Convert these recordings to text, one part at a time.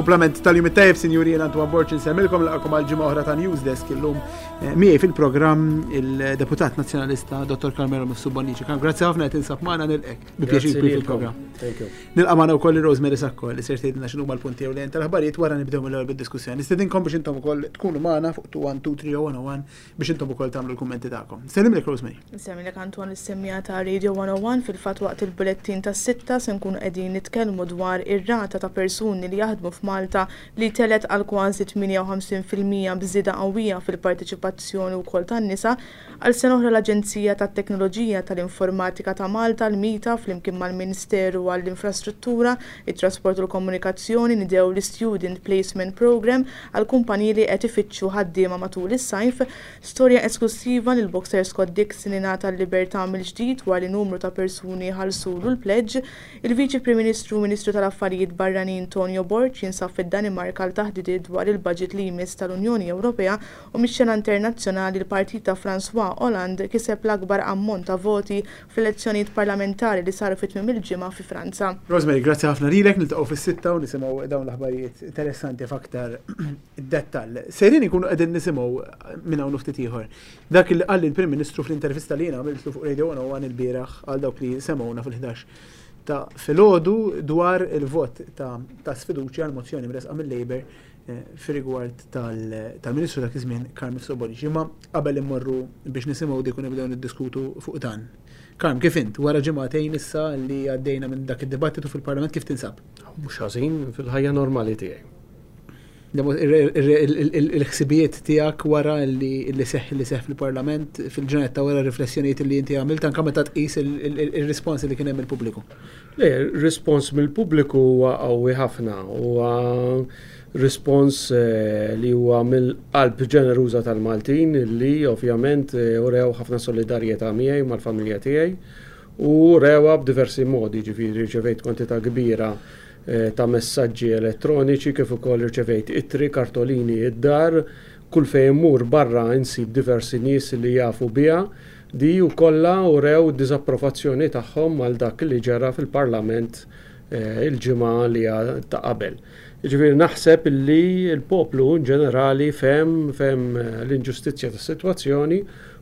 Kumplament tal-jum it-tajb, sinjuri jena tu għaborċ nsemilkom laqakom għal-ġimma oħra ta' News Desk illum eh, miej fil-program il-deputat nazjonalista Dr. Carmelo Missubonici. Kan grazzi ħafna qed insab magħna nilqek bi pjaċir kbir fil-programm. Nilqa' magħna wkoll Rosemary Sakko li ser tgħidilna x'inhu mal-punti ewlen tal-aħbarijiet wara nibdew mill-ewwel bid-diskussjoni. Nistedinkom biex intom ukoll tkunu magħna fuq 212 301 biex intom ukoll tagħmlu l-kummenti tagħkom. Nsellimlek Rosemary. Nsellimlek Anton is-semmiegħa ta' Radio 101 fil-fatt waqt il-bulettin tas-sitta se nkunu qegħdin nitkellmu dwar ir-rata ta' persuni li jaħdmu f'Malta li telgħet għal kważi 58% b'żieda qawwija fil-parteċipazzjoni wkoll tan-nisa għal sena oħra l-Aġenzija tat-Teknoloġija tal-Informatika ta' Malta l-MITA flimkien mal-Ministeru għall-Infrastruttura, it-Trasport u l-Komunikazzjoni nidew l-Student Placement Programme għal kumpaniji li qed ifittxu ħaddiema matul is-sajf, storja esklussiva li l-boxer Scott Dixon ingħata l-libertà mill-ġdid dwar li numru ta' persuni jħallsulu l-pledge, il-Viċi Prim Ministru u Ministru tal-Affarijiet Barranin Tonio Borg jinsab fid-Danimarka għal taħdidiet dwar il-baġit li jmiss tal-Unjoni Ewropea u mix-xena internazzjonali l-partit ta' Francois Hollande kiseb l-akbar ammont ta' voti fl-elezzjonijiet parlamentari li saru fi tmiem il-ġimgħa fi Franza. Rosemary, grazzi ħafna lilek, niltaqgħu fis-sitta u nisimgħu dawn l-aħbarijiet interessanti f'aktar dettall. Sejrin inkunu qegħdin nisimgħu minn hawn u ftit ieħor dak li qal il-Prim Ministru fl-intervista li jien għamiltlu fuq Radio 101 il-bieraħ għal dawk li semgħuna fil-11 ta' filgħodu dwar il-vot ta' sfiduċja għal mozzjoni mresqa mill-Labour fir-rigward tal-Ministru dak iż-żmien, Carm Slobodic. Imma qabel immorru biex nisimgħu dik u nibdew niddiskutu fuq dan. Carm, kif int, wara ġimagħtejn issa li għaddejna minn dak id-dibattitu fil-Parlament kif tinsab? Mhux ħażin, fil-ħajja normali tiegħi. Il-ħsibijiet tiegħek wara li seħħ li seħħ fil-Parlament, fil-ġranet ta' wara riflessjonijiet li inti għamilt anke meta tqis ir-rispons li kien hemm mill-pubbliku? Le, rispons mill-pubbliku huwa qawwi ħafna, huwa rispons li huwa mill-qalb ġeneruża tal-Maltin li ovvjament urew ħafna solidarjetà miegħi u mal-familja tiegħi u urewha b'diversi modi, jiġifieri rċevejt kwantità kbira ta' messaġġi elettroniċi kif ukoll irċevejt ittri, kartolini id-dar, kull fejn immur barra insib diversi nies li jafu bija Di u kollha urew id-diżapprovazzjoni tagħhom għal dak li ġara fil-Parlament il-ġimgħa li ta' qabel. Jiġifieri naħseb li l-poplu ġenerali fehem fehem l-inġustizzja tas-sitwazzjoni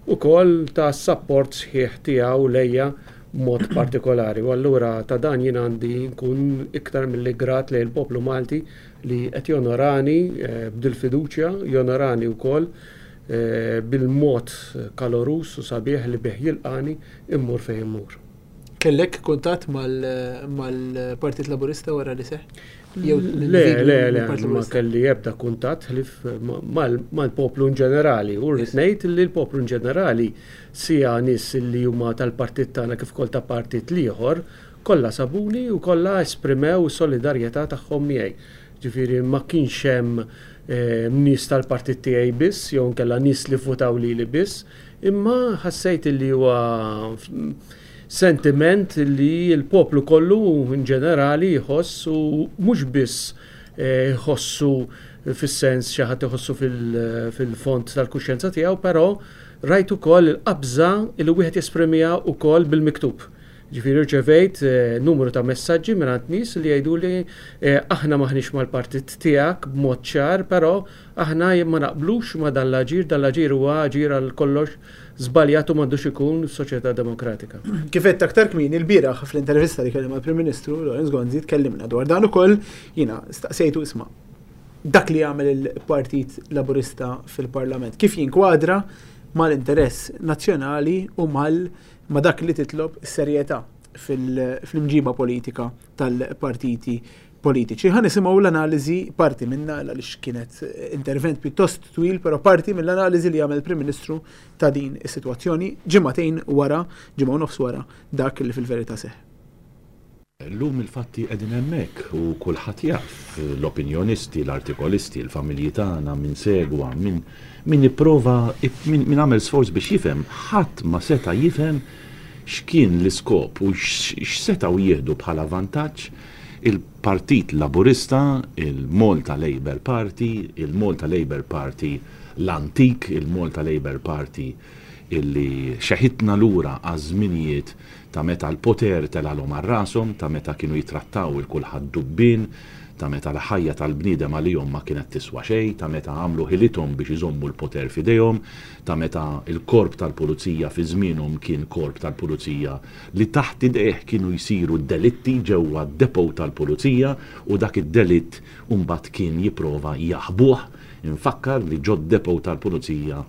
u koll ta s-sapport sħiħ tiegħu lejja b'mod partikolari u allura ta' dan jien għandi nkun iktar milli grat lejn il-poplu Malti li qed jonorani b'dil-fiduċja, jonorani wkoll bil-mod kaloruż u sabiħ li bih jilqagħni, immur fejn immur. Kellek kuntatt mal-Partit Laburista wara li seħħ? Le, le, le, ma kelli ebda kuntatt ħlief mal-poplu in ġenerali. U rrid ngħid li l-poplu in ġenerali, sija nies li huma tal-partit tagħna kif ukoll ta' partit l-ieħor, kollha sabuni u kollha esprimew is-solidarjetà tagħhom miegħi. Ġifieri ma kienx hemm nies tal-partit tiegħi biss jew inkella nies li vvutaw lili biss, imma ħassejt li huwa sentiment li l-poplu kollu in ġenerali jħoss u mhux biss jħossu fis-sens xi ħadd iħossu fil-fond tal-kuxjenza tiegħu, però rajt ukoll il-qabża li wieħed jesprimiha wkoll bil-miktub. Ġifieri rċevejt numru ta' messaġġi mingħand nies li jgħiduli aħna m'aħniex mal-partit tiegħek b'mod ċar, però aħna ma naqblux ma' dan l-aġir, dan l-aġir huwa aġir għal kollox żbaljat u m'għandux ikun f'soċjetà demokratika. Kif għedt aktar kmieni lbieraħ fl-intervista li kelli mal-Prim Ministru Lawrence Gonzi tkellimna dwar dan ukoll, jiena staqsejtu isma' dak li jagħmel il-Partit Laburista fil-Parlament kif jinkwadra mal-interess nazzjonali u ma' dak li titlob is-serjetà fl-imġiba politika tal-partiti politiċi. Ħa nisimgħu l-analiżi parti minnha għaliex kienet intervent pjuttost twil, però parti mill-analiżi li għamel Prim Ministru ta' din is-sitwazzjoni ġimagħtejn wara, ġimgħa nofs wara dak li fil-verità seħħ. Llum il-fatti qegħdin hemmhekk u kulħadd jaf, l-opinjonisti, l-artikolisti, il-familji tagħna, min segwa, min min ipprova min għamel sforz biex jifhem, ħadd ma seta' jifhem x'kien l-iskop u x'setgħu jieħdu bħala vantaġġ il-Partit Laburista, il-Malta Labour Party, il-Malta Labour Party l-antik, il-Malta Labour Party illi xeħitna lura għaż-żminijiet ta' meta l-poter telgħalhom għal rashom, ta' meta kienu jittrattaw 'il kulħadd dubbien, ta' meta l-ħajja tal-bniedem għalihom ma kienet tiswa xejn, ta' meta għamlu ħilithom biex iżommu l-poter f'idejhom, ta' meta l-korp tal-pulizija fi żmienhom kien korp tal-pulizija li taħt idejh kienu jsiru d-delitti ġewwa d-depot tal-pulizija u dak id-delitt imbagħad kien jipprova jaħbuh, infakkar li ġod-depot tal-pulizija,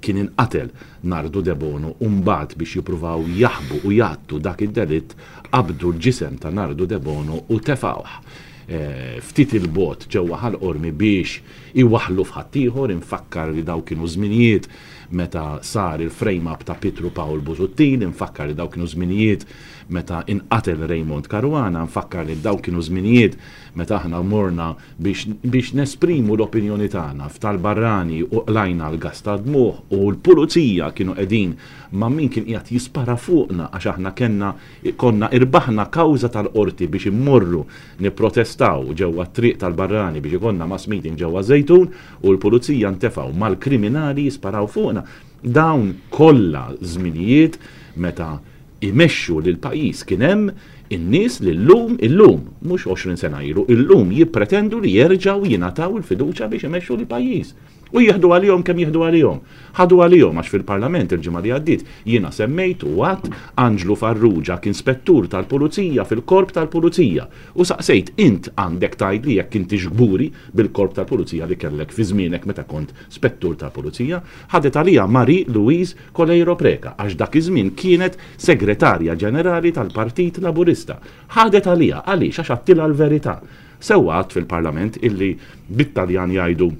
kien inqatel Nardu Debono u mbagħad biex jippruvaw jaħbu u jgħattu dak id-delitt qabdu l-ġisem ta' Nardu Debono u tefgħuh ftit 'il bogħod ġewwa Ħal Qormi biex iwaħħlu f'ħaddieħor, infakkar li dawk kienu żminijiet meta sar il-frame up ta' Pietru Pawl Busuttil, infakkar li dawk kienu żminijiet meta inqatel Raymond Caruana, infakkar li dawk kienu żminijiet Meta aħna morna biex biex nesprimu l-opinjoni tagħna f'tal barrani u qlajna l-gass tad-dmugħ u l-pulizija kienu qegħdin ma' min kien qiegħed jispara fuqna għax aħna kellna konna irbaħna kawża tal-Qorti biex immorru nipprotestaw ġewwa t-triq tal-barrani biex ikollna mass meeting ġewwa Żejtun u l-pulizija ntefgħu mal-kriminali jisparaw fuqna. Dawn kollha żminijiet meta imexxu lill-pajjiż. Kien hemm in-nies li llum, illum, mhux għoxrin sena ilu, illum jippretendu li jerġgħu jingħataw il-fiduċja biex imexxu l-pajjiż. U jieħdu għalihom kemm jieħdu għalihom. Ħadu għalihom għax fil-Parlament il-ġimgħa li għaddiet jiena semmejt u għadt Anġlu Farrugia kien spettur tal-Pulizija fil-Korp tal-Pulizija u saqsejt int għandek tgħidli jekk intix kburi bil-Korp tal-Pulizija li kellek fi żmienek meta kont spettur tal-Pulizija. Ħadet għaliha Marie Louise Coleiro Preca, għax dak iż-żmien kienet Segretarja Ġenerali tal-Partit Laburista. Ħadet għaliha, għaliex? Għax għadtilha l-verità. Sewwa għadt fil-Parlament illi bit-Taljan jgħidu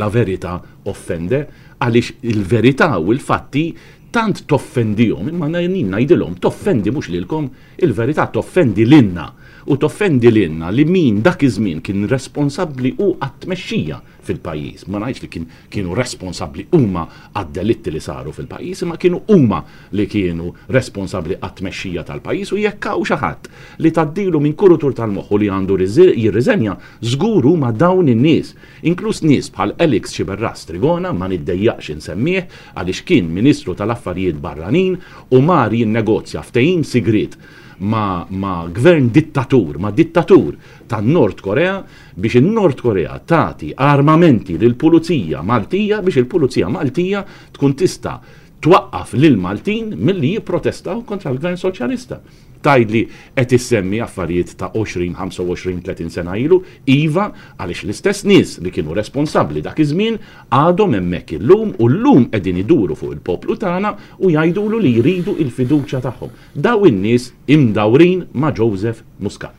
la verità offende, għaliex il-verità u l-fatti tant toffendihom, imma jien ngħidilhom toffendi mhux lilkom, il-verità toffendi lilna u toffendi lilna li min dak iż-żmien kien responsabbli hu għat-tmexxija fil-pajjiż. Ma ngħidx li kien kienu responsabbli huma għad-delitti li saru fil-pajjiż, imma kienu huma li kienu responsabbli għat-tmexxija tal-pajjiż u jekk hawn xi ħadd li tgħaddilu minn kurutur tal-moħħ u li għandu jirriżenja, żgur huma dawn in-nies, inkluż nies bħal Alex Sciberras Strigona, ma niddejjaqx insemmih għaliex kien Ministru tal-Affarijiet Barranin u mar jinnegozja ftehim sigriet ma' ma' gvern dittatur, ma' dittatur tan-Nord Korea, biex in-Nord Korea tagħti armamenti lill-Pulizija Maltija biex il-Pulizija Maltija tkun tista' twaqqaf lill-Maltin milli jipprotestaw kontra l-Gvern Soċjalista. Tgħidli qed issemmi affarijiet ta' 20, 25, 30 sena ilu, iva, għaliex l-istess nies li kienu responsabbli dak iż-żmien għadhom hemmhekk illum u llum qegħdin iduru fuq il-poplu tagħna u jgħidulu li jridu l-fiduċja tagħhom. Daw in-nies imdawrin ma' Joseph Muscat.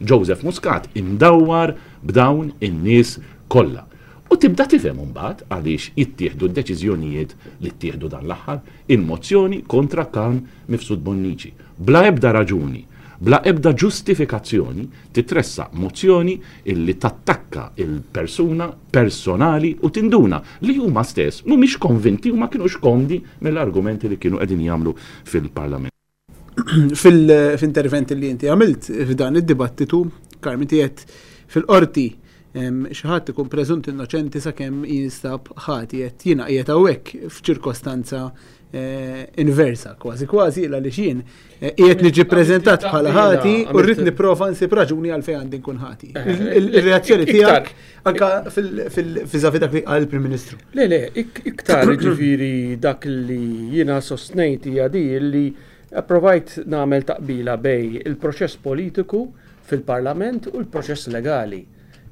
Joseph Muscat imdawwar b'dawn in-nies kollha. U tibda tifhem imbagħad għaliex jittieħdu d-deċiżjonijiet li ttieħdu dan l-aħħar, il-mozzjoni kontra Carm Mifsud Bonnici. Bla ebda raġuni, bla ebda ġustifikazzjoni titressaq mozzjoni li tattakka l-persuna personali u tinduna li huma stess mhumiex konvinti u ma kinux komdi mill-argumenti li kienu qegħdin jagħmlu fil-Parlament. Fil-intervent li inti għamilt f'dan id-dibattitu, Karmi tijet fil-qorti xi ħadd ikun preżunt innoċenti sakemm jinstab ħati qed jiena qiegħed hawnhekk f'ċirkostanza eh, inversa kważi kważi illa li xien eh, qiegħed niġi preżentat bħala ħati u rrid nipprova nsib raġuni għalfejn għandi nkun ħati. Eh, Il-reazzjoni tiegħek Anka fil-vizavi dak li qal il-Prim Ministru. Le, le, iktar ġifiri dak li jina sostnejt hija di li approvajt namel taqbila bej il-proċess politiku fil-parlament u l-proċess legali.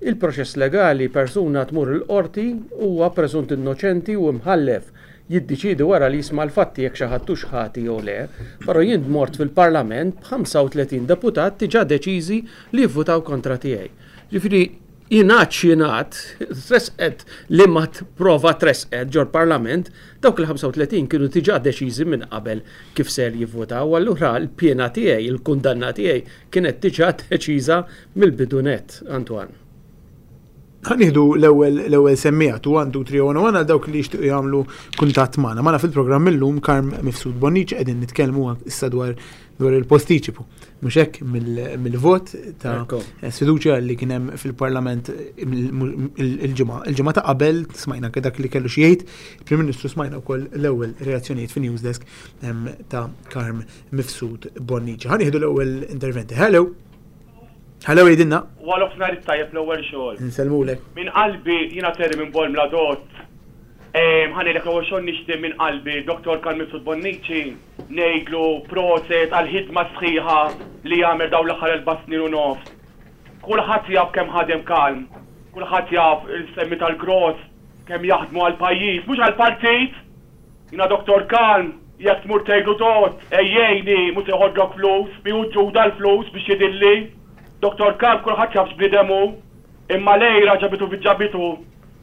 Il-proċess legali persuna tmur il-qorti huwa preżunt innoċenti u imħallef jiddiċidi wara li jisma' l-fatti jekk xi ħadd hux ħati jew le, però jien mort fil-parlament b'35 deputat diġà deċiżi li jivvutaw kontra tiegħi. Ġifieri Jingħad x'jingħad, tressqet liema prova tressqet ġol-Parlament, dawk il-35 kienu diġà deċiżi minn qabel kif ser jivvutaw u allura l-piena tiegħi, il-kundanna tiegħi kienet diġà deċiża mill-bidu nett, Antoine. Ħa nieħdu l-ewwel semmiegħa 21231 għal dawk li jixtiequ jagħmlu kuntatt magħna. Magħna fil-programm illum Karm Mifsud Bonniċ qegħdin nitkellmu issa dwar dwar il-postiċipu. Mhux hekk mill-vot ta' sfiduċja li kien hemm fil-Parlament il-ġimgħa. Il-ġimgħa ta' qabel smajna dak li kellu xi jgħid, il-Prim Ministru smajna wkoll l-ewwel reazzjonijiet fin news desk ta' Karm Mifsud Bonnici. Ħa nieħdu l-ewwel interventi. Hello! Hello jidinna. Walof nhar it-tajjeb l-ewwel xogħol. Nsellmulek. Minn qalbi jiena Terry minn Bol Mladot. Ħa ngħidlek l-ewwel xogħol nixtieq minn qalbi Dottor Karm Mifsud Bonnici. Ngħidlu proset għall-ħidma s-sħiħa li għamel dawn l-aħħar erba' snin u nofs. Kulħadd jaf kemm ħadem kalm, kulħadd jaf il-semmi tal-gross kemm jaħdmu għall-pajjiż, mhux għall-partit! Jiena Doctor Kalm, jekk tmur tgħidlu Dott. Ejjejni, mhux se jħodlok flus, miegħu ġuda l-flus biex jidilli. Doctor Kalm kulħadd jaf x'bniedem hu. Imma l-għira ġabitu fi ġabitu,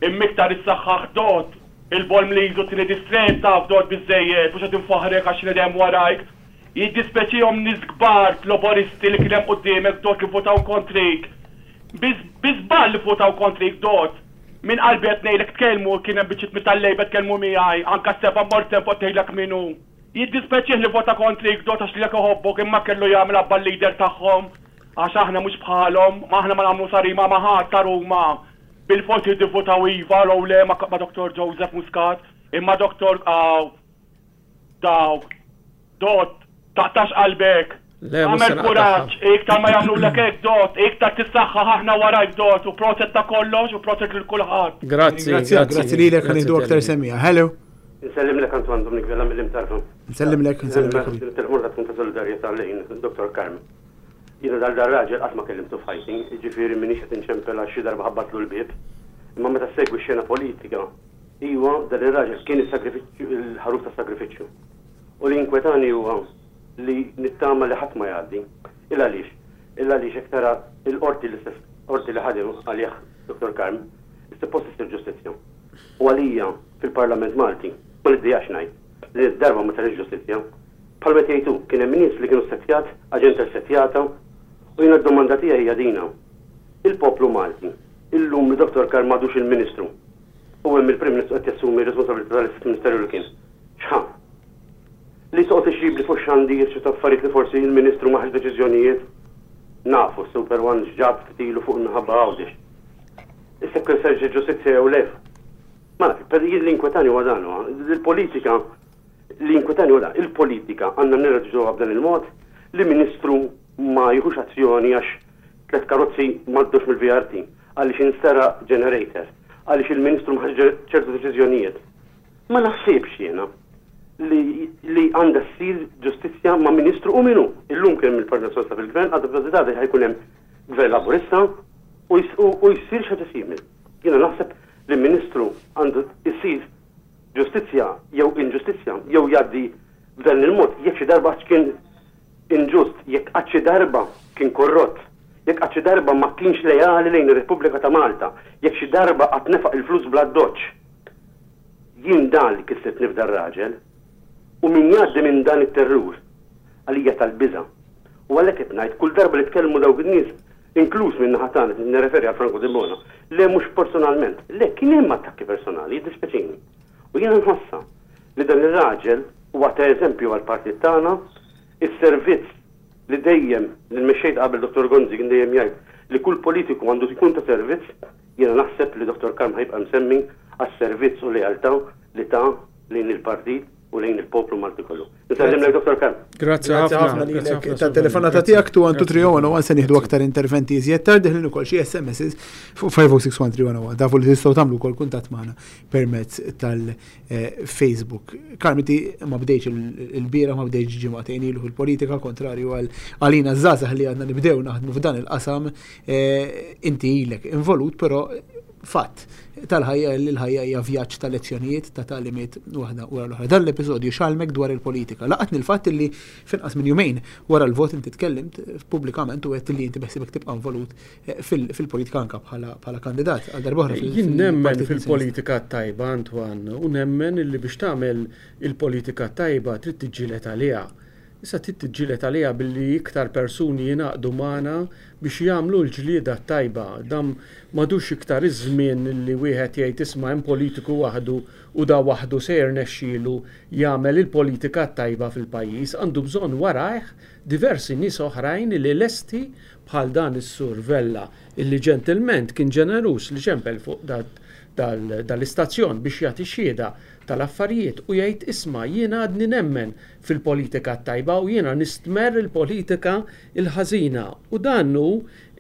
imma iktar issaħħaħ Dott. Il-ball mliż u t-tieni distrett taf dort biżżejjed mhux qed infaħħrek għax kienet hemm warajk. Jiddispjaċihom nies kbar f'Loboristi li kien hemm quddiemek dort li votaw kontrik. Bi bi żball li votaw kontrik dort. Minn qalbi qed ngħidlek tkellmu kien hemm biċċiet minn tal-Lejba tkellmu miegħi anke s-seba' mort hemm fuq tgħidlek min hu. Jiddispjaċih li vota kontrik dort għax lilek iħobbok imma kellu jagħmilha bħal-leader tagħhom għax aħna mhux bħalhom. Aħna ma nagħmlu sarima ma' ħadd għar huma. Bil-fors li tivvutaw iva row le ma' Dottor Joseph Muscat imma Dottor Aw dawk Dott taqtax qalbek. Le mhux se naqtagħha. Agħmel kuraġġ iktar ma jagħmlulek hekk Dott iktar tissaħħaħ aħna warajk Dott u proset ta' kollox u proset lil kulħadd. Grazzi grazzi grazzi. Grazzi lilek ħa nieħdu aktar semmiegħa. Hello. Insellimlek Antoine Dominic Vella mill-Imtarħa. Insellimlek insellimlek. Nilqgħu l-messaġġ tal-ħolqa tkun ta' solidarjetà lejn Dottor Carmen. Jiena dal dar-raġel qatt ma kellimtu f'ħajti, jiġifieri m'iniex qed inċempel għax xi darba ħabbatlu l-bieb. Imma meta ssegwi x-xena politika, ijwa, dan ir-raġel kien is-sagrifiċċju, il-ħaruf tas-sagrifiċċju. U li jinkwetani huwa li nittama li ħadd ma jgħaddi. Il għaliex? Il għaliex jekk tara l-qorti, l-istess qorti li ħadem għalih Dottor Karm, is-suppost issir ġustizzja. U għalija fil-Parlament Malti, ma niddejaqx ngħid, Li d-darba ma tagħtix ġustizzja. Bħal ma qed jgħid hu, kien hemm nies li kienu ssettjat, aġenda ssettjata, u jiena d-domanda tiegħi hija din hawn. Il-poplu Malti, illum li Dottor Carr m'għadux il-Ministru, u hemm il-Prim Ministru qed jassumi r-responsabilità tal-istess Ministeru li kien. X'ħa? Li toqgħod iġġibli fuq xandir ċertu affarijiet li forsi il-Ministru ma ħax deċiżjonijiet? Nafu s-Super One x'ġab ftit ilu fuq l-Imħabba Għawdex. Issa jekk se ġġib ġustizzja jew le. Ma, per jien li jinkwetani huwa dan huwa, il-politika li jinkwetani huwa dan, il-politika għandna nirreġġuha b'dan il-mod li Ministru ma jieħux azzjoni għax tliet karozzi m'għaddewx mill-VRT, għaliex insteraq generator, għaliex il-Ministru ma ħax ċertu deċiżjonijiet. Ma naħsibx jiena li li għandha ssir ġustizzja ma' Ministru u min hu. Illum kien hemm il-Partit Nazzjonalista fil-Gvern, għada fil-Partit Għada ħajkun hemm Gvern Laburista u u jsir xi ħaġa simili. Jiena naħseb li Ministru għandu jsir ġustizzja jew inġustizzja, jew jgħaddi b'dan il-mod, jekk xi darba qatt kien inġust, jekk qatt xi darba kien korrott, jekk qatt xi darba ma kienx leali lejn ir-Repubblika ta' Malta, jekk xi darba qatt nefaq il-flus bl-addoċċ. Jien dan li kissibni f'dan raġel. U min jgħaddi minn dan it-terrur, għalija tal-biża'. U għalhekk qed ngħid, kull darba li tkellmu dawk in-nies, Inkluż min-naħa tagħna, nirreferi għal Franco Debono. Le, mhux personalment. Le, kien hemm attakki personali, jiddispjaċini. U jiena nħossha li dan ir-raġel huwa ta' eżempju għall-partit tagħna, is-servizz li dejjem li l-Mexxej ta' qabel Dottor Gonzi kien dejjem jgħid li kull politiku għandu jkun ta' servizz, jiena naħseb li Dottor Karm ħa jibqa' msemmi għas-servizz u l-lealtà li ta lejn il-partit. u lejn il-poplu Malti kollu. Nsellimlek Dr. Kemp. Grazzi ħafna lilek ta' telefonata tiegħek tu għantu 301 se nieħdu aktar interventi iżjed tard diħlin ukoll xi SMS fuq 5061311 dafu li tistgħu tagħmlu wkoll kuntatt magħna permezz tal-Facebook. Eh, Karmiti ma bdejx il-bieraħ ma bdejx ġimgħatejn ilu fil-politika kontrarju għal għalina żgħażagħ li għandna nibdew naħdmu f'dan il-qasam eh, inti ilek involut però fatt tal-ħajja li l-ħajja hija vjaġġ ta' lezzjonijiet ta' talimiet waħda wara l-oħra. Dan l-episodju xalmek dwar il-politika. Laqatni l-fatt li finqas minn jumejn wara l-vot inti tkellimt pubblikament u għedt li inti beħsibek tibqa' involut eh, fil-politika anka bħala kandidat għal darbohra Jien nemmen fil-politika tajba Antwan u nemmen li biex tagħmel il-politika tajba trid tiġġieled għaliha. Issa trid tiġġieled għaliha billi iktar persuni jingħaqdu magħna biex jagħmlu l-ġlieda t-tajba. Dan m'għadux iktar iż-żmien li wieħed jgħid isma' hemm politiku waħdu u da waħdu se jirnexxielu jagħmel il-politika t-tajba fil-pajjiż. Għandu bżonn warajh diversi nies oħrajn li lesti bħal dan is-Sur Vella illi ġentilment kien ġeneruż li ċempel fuq dal-istazzjon biex jagħti xhieda tal-affarijiet u jgħid isma' jien għadni nemmen fil-politika t-tajba u jiena nistmerr il-politika l-ħażina u dan hu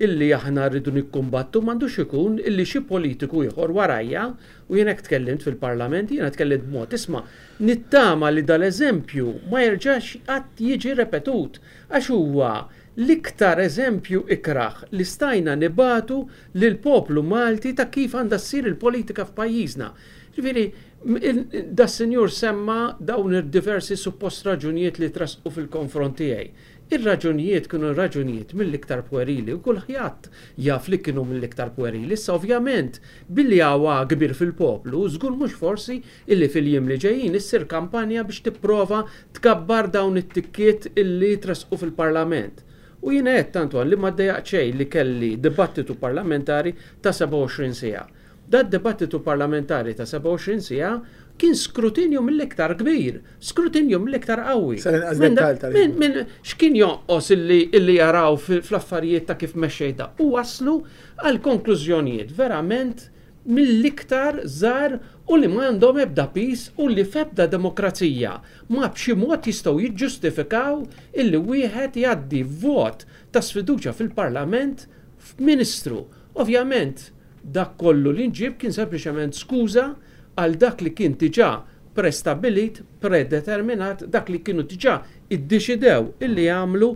illi aħna rridu nikkumbattu m'għandux ikun illi xi politiku ieħor warajja u jiena hekk tkellimt fil-Parlament jiena tkellimt b'mod isma' nittama li dal-eżempju ma jerġax qatt jiġi repetut għax huwa l-iktar eżempju ikrah li stajna nibagħtu lill-poplu Malti ta' kif għandha ssir il-politika f'pajjiżna. Jiġifieri Das-Sinjur semma dawn id-diversi suppost raġunijiet li tressqu fil-konfront tiegħi. Ir-raġunijiet kienu raġunijiet mill-iktar pwerili u kulħjadd jaf li kienu mill-iktar pwerili. Issa ovvjament, billi hawn għagħ kbir fil-poplu, żgur mhux forsi illi fil-jiem li ġejjin issir kampanja biex tipprova tkabbar dawn it-tikkiet illi tressqu fil-Parlament. U jiena għedt, Antoine, li ma ddejaqt xejn li kelli dibattitu parlamentari ta' 27 siegħa. Dad-dibattitu parlamentari ta' 27 siegħa kien skrutinju mill-iktar kbir, skrutinju mill-iktar qawwi. Sal-inqas dettall tal-ħidma. Minn x'kien jonqos illi jaraw fl-affarijiet ta' kif mexxejt dak u waslu għal konklużjonijiet verament mill-iktar żgħar u li ma għandhom ebda piż u li f'ebda demokrazija ma b'xi mod jistgħu jiġġustifikaw illi wieħed jgħaddi vot ta' sfiduċja fil-Parlament f'Ministru. Ovvjament, Dak kollu li nġieb kien sempliċement skuża għal dak li kien diġà prestabbilit, predeterminat, dak li kienu diġà iddeċidew illi jagħmlu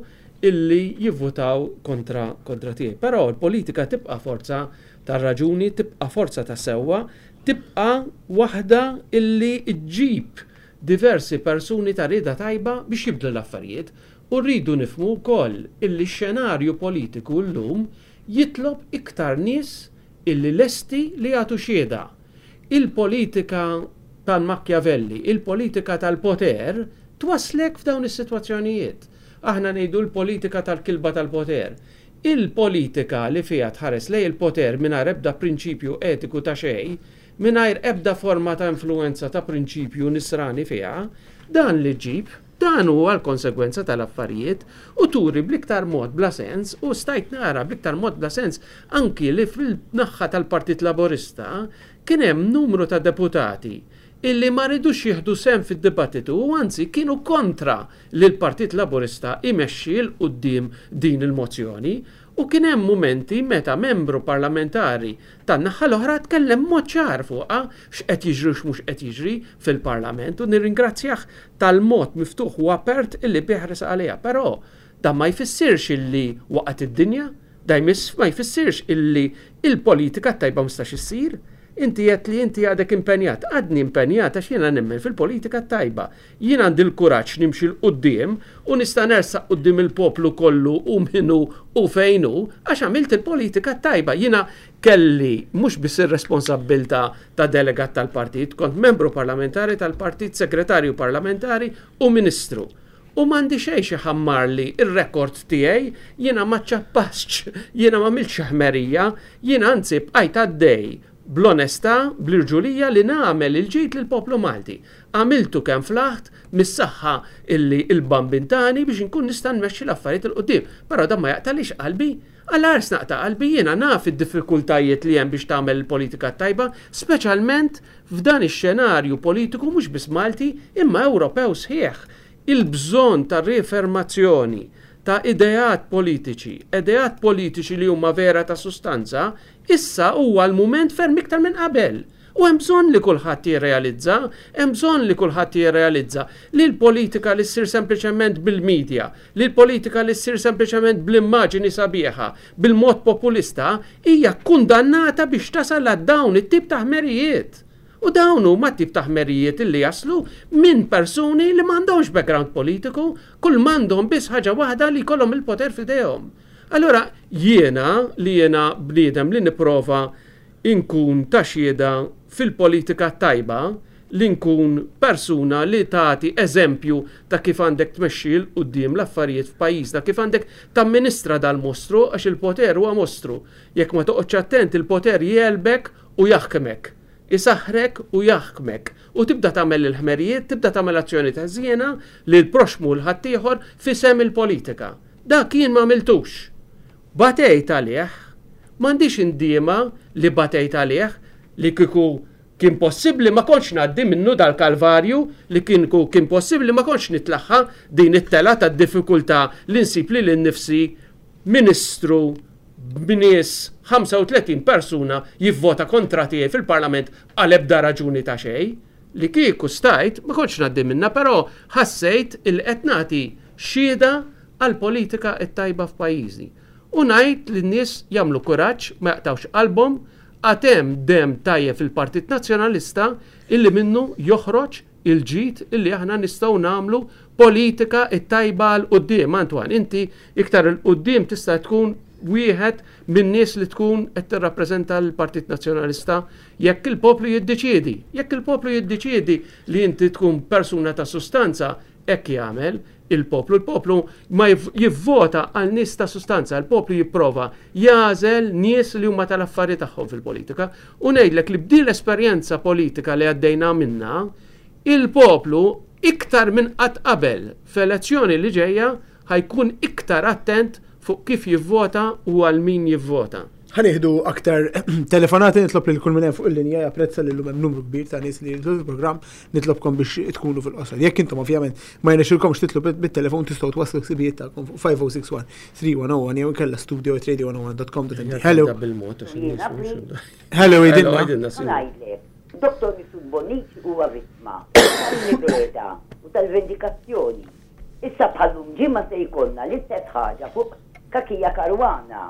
illi jivvutaw kontra kontra tiegħi. Però l-politika tibqa' forza tar-raġuni, tibqa' forza ta' sewwa, tibqa' waħda illi ġġib diversi persuni ta' rieda tajba biex jibdlu l-affarijiet. U rridu nifhmu wkoll illi x-xenarju politiku llum jitlob iktar nies illi lesti li jagħtu xhieda. Il-politika tal-Machiavelli, il-politika tal-poter, twasslek f'dawn is-sitwazzjonijiet. Aħna ngħidu l-politika tal-kilba tal-poter. Il-politika li fiha tħares lejn il-poter mingħajr ebda prinċipju etiku ta' xejn, mingħajr ebda forma ta' influwenza ta' prinċipju nisrani fiha, dan li ġġib. Dan huwa l-konsegwenza tal-affarijiet u turi bl-iktar mod bla sens u stajt nara bl-iktar mod bla sens anki li fil-naħħa tal-Partit Laburista kien hemm numru ta' deputati illi ma ridux jieħdu sehem fid-dibattitu u anzi kienu kontra li l-Partit Laburista imexxi 'l quddiem din il-mozzjoni u kien hemm mumenti meta membru parlamentari Tan-naħa l-oħra tkellem b'mod ċar fuq x'qed jiġri u x'mhux qed jiġri fil-Parlament u nirringrazzjah tal-mod miftuħ u apert illi bih resaq għalija. Però, dan ma jfissirx illi waqgħet id-dinja. Da jmiss ma jfissirx illi il-politika t-tajba ma tistax issir. Inti għedt li inti għadek impenjat. Għadni impenjat għax jiena nemmen fil-politika t-tajba. Jien għandi l-kuraġġ nimxi 'l quddiem u nista' nersaq quddiem il-poplu kollu hu min hu u fejn hu għax għamilt il-politika t-tajba. Jiena kelli mhux biss ir-responsabbiltà ta' delegat tal-partit, kont membru parlamentari tal-partit, segretarju parlamentari u ministru. U m'għandi xejn xi ħammarli r-rekord tiegħi, jiena ma ċċappastx, jiena m'għamiltx xi ħmerija, jiena anzi bqajt għaddej bl-onestà, bl-irġulija li nagħmel il-ġid lill-poplu Malti. Għamiltu kemm flaħt mis-saħħa illi l-Bambin tani biex inkun nista' nmexxi l-affarijiet 'il quddiem, però dan ma jaqtagħlix qalbi. Għal ars naqta' qalbi, jiena naf id-diffikultajiet li hemm biex tagħmel il-politika t-tajba, speċjalment f'dan ix-xenarju politiku mhux biss Malti imma Ewropew sħiħ. Il-bżonn ta' riaffermazzjoni ta' ideat politiċi, ideat politiċi li huma vera ta' sustanza, issa huwa l-mument ferm iktar minn qabel. U hemm bżonn li kulħadd jirrealizza, hemm bżonn li kulħadd jirrealizza, li l-politika li ssir sempliċement bil-media, li l-politika li ssir sempliċement bl-immaġini sabiħa, bil-mod populista, hija kkundannata biex tasal għal dawn it-tip ta' ħmerijiet. U dawn huma t-tip ta' ħmerijiet illi jaslu minn persuni li m'għandhomx background politiku, kulm'għandhom biss ħaġa waħda li jkollhom il-poter f'idejhom. Allura jiena, li jiena bniedem li nipprova inkun ta' xhieda fil-politika t-tajba, li nkun persuna li tagħti eżempju ta' kif għandek tmexxi 'l quddiem l-affarijiet f'pajjiżna, kif għandek tamministra dal-mostru għax il-poter huwa mostru. Jekk ma toqgħodx attent il-poter jegħlbek u jaħkmek. Isaħħrek u jaħkmek. U tibda tagħmel il-ħmerijiet, tibda tagħmel azzjonijiet ħżiena lill-proxxmu u 'l ħaddieħor f'isem il-politika. Dak jien m'għamiltux. Batejt għalih, m'għandix indiema li batejt għalih, li kieku kien possibbli ma kontx ngħaddi minnu dal-kalvarju, li kieku kien possibbli ma kontx nitlaħħa din it-telgħa tad-diffikultà li nsib lili nnifsi Ministru b'nies 35 persuna jivvota kontra tiegħi fil-Parlament għal ebda raġuni ta' xejn. Li kieku stajt ma kontx ngħaddi minnha però ħassejt illi qed nagħti xhieda għall-politika t-tajba f'pajjiżi u ngħid li n-nies jagħmlu kuraġġ ma jaqtgħux qalbhom għad hemm demm tajjeb fil-Partit Nazzjonalista illi minnu joħroġ il-ġid illi aħna nistgħu nagħmlu politika t-tajba għal quddiem. Antoine, inti iktar 'il quddiem tista' tkun wieħed min-nies li tkun qed tirrappreżenta l-Partit Nazzjonalista jekk il-poplu jiddeċiedi. Jekk il-poplu jiddeċiedi li inti tkun persuna ta' sustanza hekk jagħmel, il-poplu. Il-poplu ma jivvota għal nies ta' sustanza, il-poplu jipprova jagħżel nies li huma tal-affari tagħhom fil-politika. U ngħidlek li b'din l-esperjenza politika li għaddejna minnha, il-poplu iktar minn qatt qabel f'elezzjoni li ġejja ħajkun iktar attent fuq kif jivvota u għal min jivvota. Ħa nieħdu aktar telefonati nitlob lil kull minn hemm fuq il-linja japprezza li llum hemm numru kbir ta' nies li jidħlu fil-programm. Nitlobkom biex tkunu fil-qosor. Jekk intom ovvjament ma jirnexilkomx titlu bit-telefon tistgħu twaslu ksibijiet tagħkom fuq 5061 3101 jew inkella studio at radio101.com. Hello. Hello, idinna. Doktor Misud Bonnici huwa vittma tal-libeda u tal-vendikazzjoni. Issa bħallum ġimma se jkollna l-istess ħaġa fuq Kakija Karwana.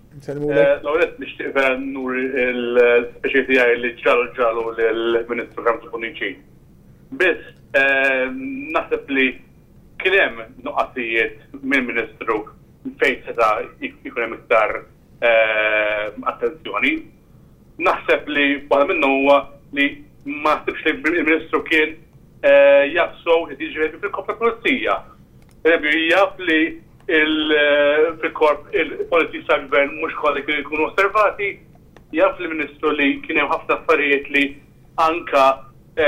L-għonet nishtiq vera nuri l-speċi tijaj li ġralu ġralu l-Ministru Franz Bonnici. Biss, naħseb li kienem nuqqasijiet minn Ministru fejn seta jkunem iktar attenzjoni. Naħseb li waħda minnhom huwa li ma naħsibx li l-Ministru kien jaf sow x'qed jiġri fil-Korp tal-Pulizija. Pereżempju, jaf li fil-korp il-policies tal-gvern mhux kollha kienu jkunu osservati. Jaf l-Ministru li kien hemm ħafna affarijiet li anka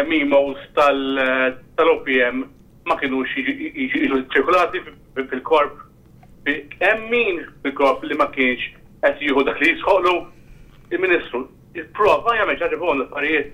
memos tal-OPM ma kinux jiġu ċirkulati fil-korp. Hemm min fil-korp li ma kienx qed jieħu dak li jistħoqqlu. Il-Ministru pprova jagħmel ċarezza fuq dawn l-affarijiet.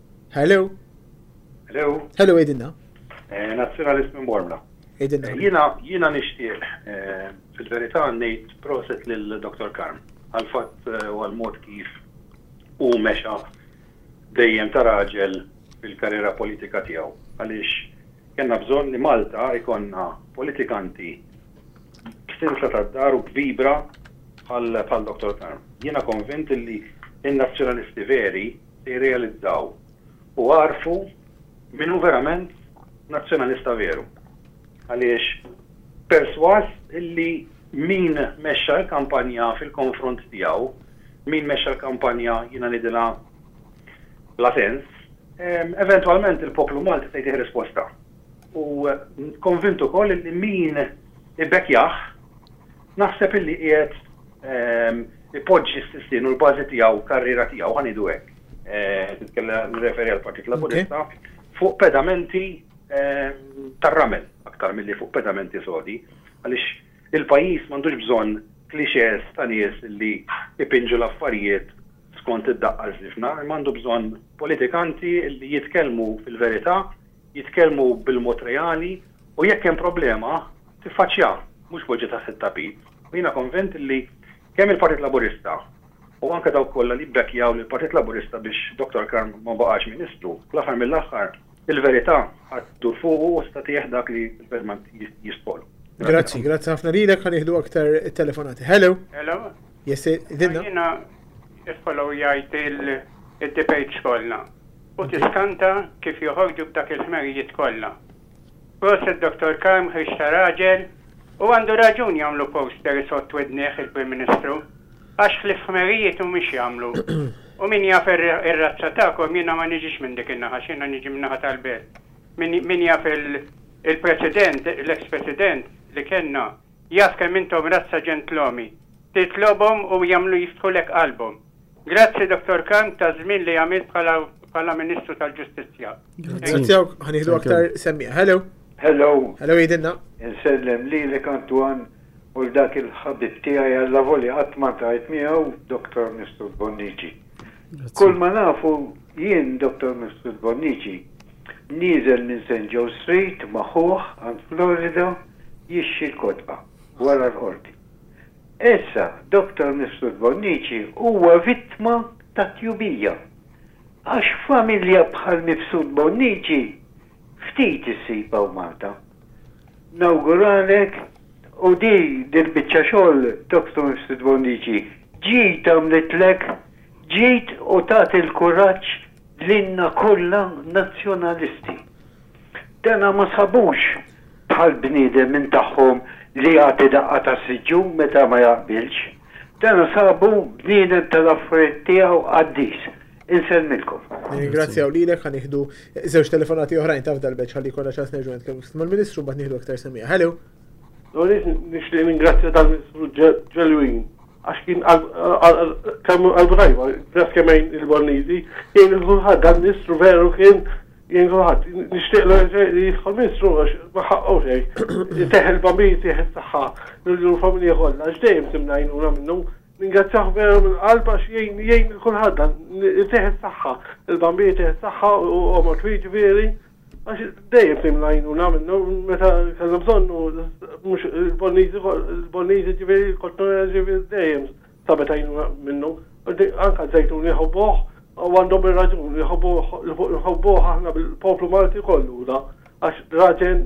Hello. Hello. Hello, għidinna. Eh, Nazzjonalist minn Bormla. Għidinna. Eh, jina, jina nishtiq, eh, fil-verità, nejt proset l-Dr. Karm, għal-fat u għal-mod kif u meċa dejjem ta' raġel fil-karriera politika tiegħu. Għaliex kena bżonn li Malta ikonna politikanti b'sinsa ta' dar u b'vibra bħal Dr. Karm. Jiena konvint li il-nazzjonalisti veri jirrealizzaw u għarfu min hu verament Nazzjonalista veru. Għaliex persważ illi min mexxa l-kampanja fil-konfront tiegħu, min mexxa l-kampanja jiena ngħidilha bla sens, eventwalment il-poplu Malti se jtih risposta. U konvint ukoll illi min ibbekkjah, Naħseb illi qiegħed ipoġġi s-sissien u l-bażi tiegħu, karriera tiegħu, ħa ngħidu hekk, nitkellem nirreferi għall-Partit Laburista, fuq pedamenti tar-ramel aktar milli fuq pedamenti sodi, għaliex il-pajjiż m'għandux bżonn clichés ta' nies li jpinġu l-affarijiet skont id-daqqa ż-żifna, imma għandu bżonn politikanti li jitkellmu fil-verità, jitkellmu bil-mod reali u jekk hemm problema, tiffaċċjaha, mhux b'oġġett ta' sitt tapit. U jiena konvint illi kemm il-Partit Laburista u anke dawk kollha li jibbekkjaw lill-Partit Laburista biex Dottor Karm ma baqax Ministru, fl-aħħar mill-aħħar il-verità ħa ddur fuqu u se tagħtih dak li verament jistħoqqlu. Grazzi, grazzi ħafna lilek, ħa nieħdu aktar telefonati. Hello. Hello. Yes, dinna. Jiena jiffollow jgħid il-debate xogħolna. U tiskanta kif joħorġu b'dak il-ħmerijiet kollha. Proset Dottor Karm Ħriġ ta' raġel u għandu raġun jagħmlu poster isott widnih il-Prim Ministru għax ħlief ħmerijiet hu mhix jagħmlu u min jaf ir-razza tagħkom jiena ma niġix minn dik in-naħa għax jiena niġi min-naħa tal-Belt min jaf il-President l-ex President li kellna jaf kemm intom razza ġentlomi titlobhom u jagħmlu jiftħulek qalbhom Grazzi Dottor Khan taż-żmien li għamilt bħala bħala Ministru tal-Ġustizzja. Grazzi hawn ħa nieħdu aktar semmiegħa. Hello. Hello. Hello jgħidilna. Insellem lilek Antoine u 'l dak il-ħabib tiegħi allavolja qatt ma ltqajt miegħu, Dottor Mistud Bonnici. Kull ma nafu jien Dottor Mistud Bonnici nieżel minn Saint Joe Street ma' ħuh għand Florida jixxi l-kotba wara l-Qorti. Issa, Doctor Mistud Bonnici huwa vittma ta' tjubija, għax familja bħal Mifsud Bonnici ftit issib hawn Malta. Nawguralek u di dil-biċċa xogħol Doctor Mifsud Bonnici ġid għamlitlek ġid u tagħti l-kuraġġ Lilna kollha Nazzjonalisti. Dana ma sabux bħal bniedem minn tagħhom li jagħti daqqa ta' siġġu meta ma jaqbilx. Dana sabu bniedem tal-affarijiet tiegħu qaddis. Insellmilkom. Nirringrazzjaw lilek, ħa nieħdu żewġ telefonati oħrajn ta' f'dal bench ħalli jkollna ċans nerġgħu nitkellmu ftit mal-Ministru mbagħad nieħdu aktar semmiegħa. Hello. L-ewwel nett nixtieq ningrazzja tal-Ministru ġenwin Għax kien kemm qalbu tajba, bla skemm jgħin il-Borniżi, jgħin lil kulħadd, dan Ministru veru kien jgħin kulħadd. Nixtieqlu jerġa' jidħol Ministru għax ma ħaqqu xejn. Itih il-bambini, itih is-saħħa lill-familja kollha għax dejjem timna għajnuna minnu. Ningrazzjah veru mill-qalb għax jgħin jgħin lil kulħadd dan. Itih is-saħħa lill-bambini, itih is-saħħa u għomor twil ġifieri. Għax dejjem kien l-għajnuna minnu, meta kellna bżonnu, mhux il-Bonniżi, il-Bonniżi ġifieri l-Kottonera ġifieri dejjem sabet għajnuna minnu. Anka żejtun jħobbuh u għandhom ir-raġun, jħobbuh aħna bil-poplu Malti kollu da, għax raġen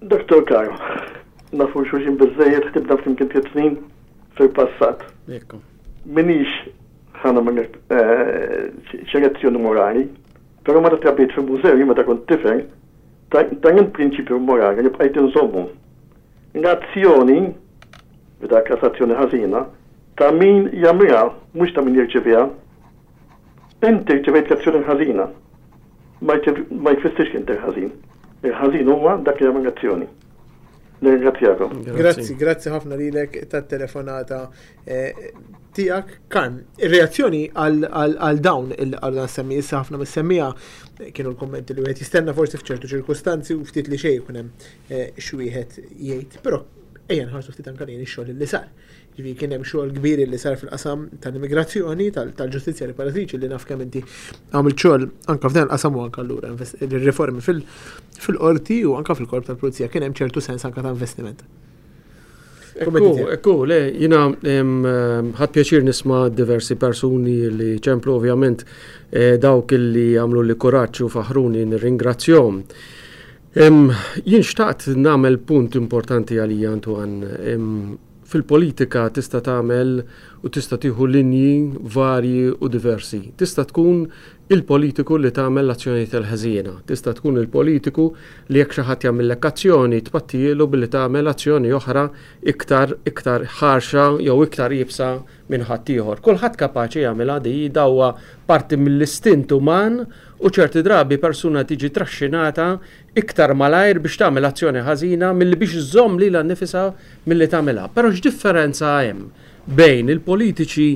Dottor Karo, nafu xulxin biżżejjed ħdimna flimkien tliet snin fil-passat. Ekku. Minix ħana minn eh, xi lezzjoni morali, però meta trabbit fil-mużew jien meta kont tifel, dan il-prinċipju morali li bqajt inżommu. L-azzjoni, f'dak każ azzjoni ħażina, ta' min jagħmilha mhux ta' min jirċiviha. Inti rċevejt lezzjoni ħażina ma jfissirx li inti l-ħażin. Il-ħażin huwa dak li jagħmel lezzjoni. Nirringrazzjakom. Grazzi, grazzi ħafna lilek tat-telefonata tiegħek. Karm, ir-reazzjoni għal dawn il-qardan semmi issa ħafna mis-semmija kienu l-kommenti li wieħed jistenna forsi f'ċertu ċirkustanzi u ftit li xejn jkun hemm x'wieħed jgħid, però ejja nħarsu ftit anke lejn ix-xogħol li sar. Jiġifieri kien hemm xogħol kbir li sar fil-qasam tal-immigrazzjoni, tal-ġustizzja riparatriċi li naf kemm inti għamilt xogħol anke f'dan il-qasam u anke allura ir-riformi fil-qorti u anke fil-korp tal-pulizija kien hemm ċertu sens anke ta' investiment. Ekku, ekku, le, jina ħad pjaċir nisma diversi persuni li ċemplu ovvjament eh, dawk li għamlu li kuraċċu faħruni nirringrazzjom. Jien xtaqt nagħmel punt importanti għalija Antoine. Fil-politika tista' tagħmel u tista' tieħu linji varji u diversi. Tista' tkun il-politiku li tagħmel l-azzjonijiet il-ħżiena. Tista' tkun il-politiku li jekk xi ħadd jagħmillek azzjoni tpattijielu billi tagħmel azzjoni oħra iktar iktar ħarxa jew iktar iebsa minn ħaddieħor. Kulħadd kapaċi jagħmilha di, da huwa parti mill-istint uman u ċerti drabi persuna tiġi traxxinata iktar malajr biex tagħmel azzjoni ħażina milli biex iżżomm lilha nnifisha milli tagħmilha. Però x'differenza hemm bejn il-politiċi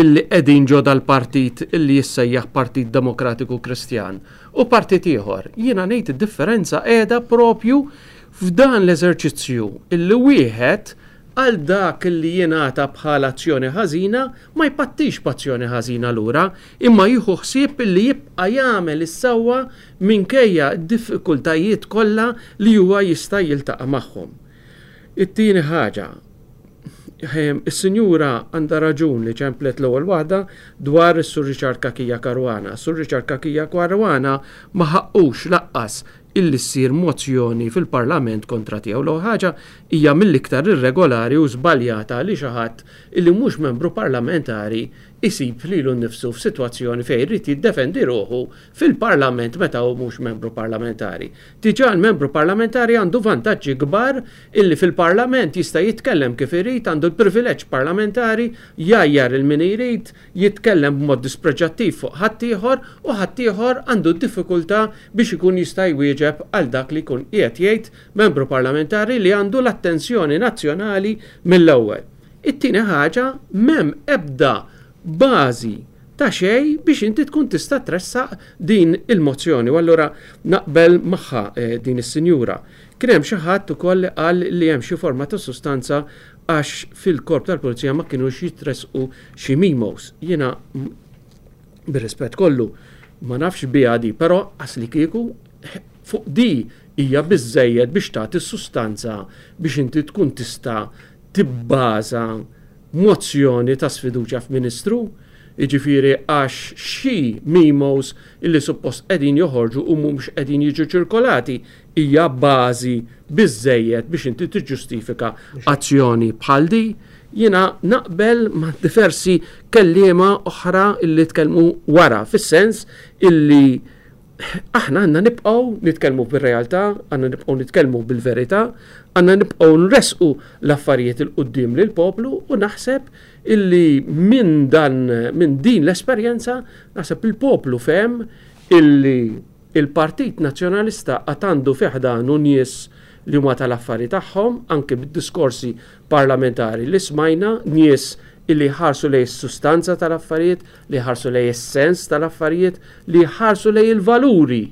illi qegħdin ġo dal-partit illi jissejjaħ Partit Demokratiku Kristjan u partit ieħor? Jiena ngħid id-differenza qiegħda propju f'dan l-eżerċizzju illi wieħed għal dak li jingħata bħala azzjoni ħażina ma jpattix b'azzjoni ħażina lura, imma jieħu ħsieb li jibqa' jagħmel is-sewwa minkejja d-diffikultajiet kollha li huwa jista' jiltaqa' magħhom. It-tieni ħaġa, is-sinjura għandha raġun li ċemplet l-ewwel waħda dwar is-Sur Richard Cachia Caruana. Sur Richard Cachia Caruana ma ħaqqux lanqas illi ssir mozzjoni fil-Parlament kontra tiegħu. L-ewwel ħaġa, Hija mill-iktar irregolari u żbaljata li xi ħadd li mhux membru parlamentari jsib lilu nnifsu f'sitwazzjoni fejn irid jiddefendi ruħu fil-parlament meta hu mhux membru parlamentari. Diġà l-membru parlamentari għandu vantaġġi kbar illi fil-parlament jista' jitkellem kif irid, għandu l-privileġġ parlamentari, jgħajjar lil min jrid, jitkellem b'mod dispreġġattiv fuq ħaddieħor u ħaddieħor għandu d-diffikultà biex ikun jista' jwieġeb għal dak li jkun qiegħed jgħid Membru Parlamentari li għandu l-attenzjoni nazzjonali mill-ewwel. It-tieni ħaġa, m'hemm ebda bażi ta' xejn biex inti tkun tista' tressaq din il-mozzjoni u allura naqbel magħha din is-sinjura. Kien hemm xi ħadd ukoll li qal li hemm xi forma ta' sustanza għax fil-Korp tal-Pulizija ma kinux jitressqu xi memos. Jiena bir-rispett kollu ma nafx biha di, però ħasslikieku Fuq di hija biżżejjed biex tagħti s-sustanza biex inti tkun tista' tibbaża mozzjoni ta' sfiduċja f'Ministru, jiġifieri għax xi memos illi suppost qegħdin joħorġu u mhumiex qegħdin jiġu ċirkolati hija bażi biżżejjed biex inti tiġġustifika azzjoni bħal di. Jiena naqbel ma' diversi kelliema oħra illi tkellmu wara fis-sens illi Aħna għandna nibqgħu nitkellmu bir-realtà, għandna nibqgħu nitkellmu bil-verità, għandna nibqgħu nressqu l-affarijiet 'il quddiem lill-poplu u naħseb illi minn dan minn din l-esperjenza naħseb il-poplu fehem illi il-Partit Nazzjonalista għad għandu fi ħdanu nies li huma tal-affari tagħhom anki mid-diskorsi parlamentari li smajna nies illi jħarsu lejn is-sustanza tal-affarijiet li jħarsu lejn is-sens tal-affarijiet, li jħarsu lejn il-valuri,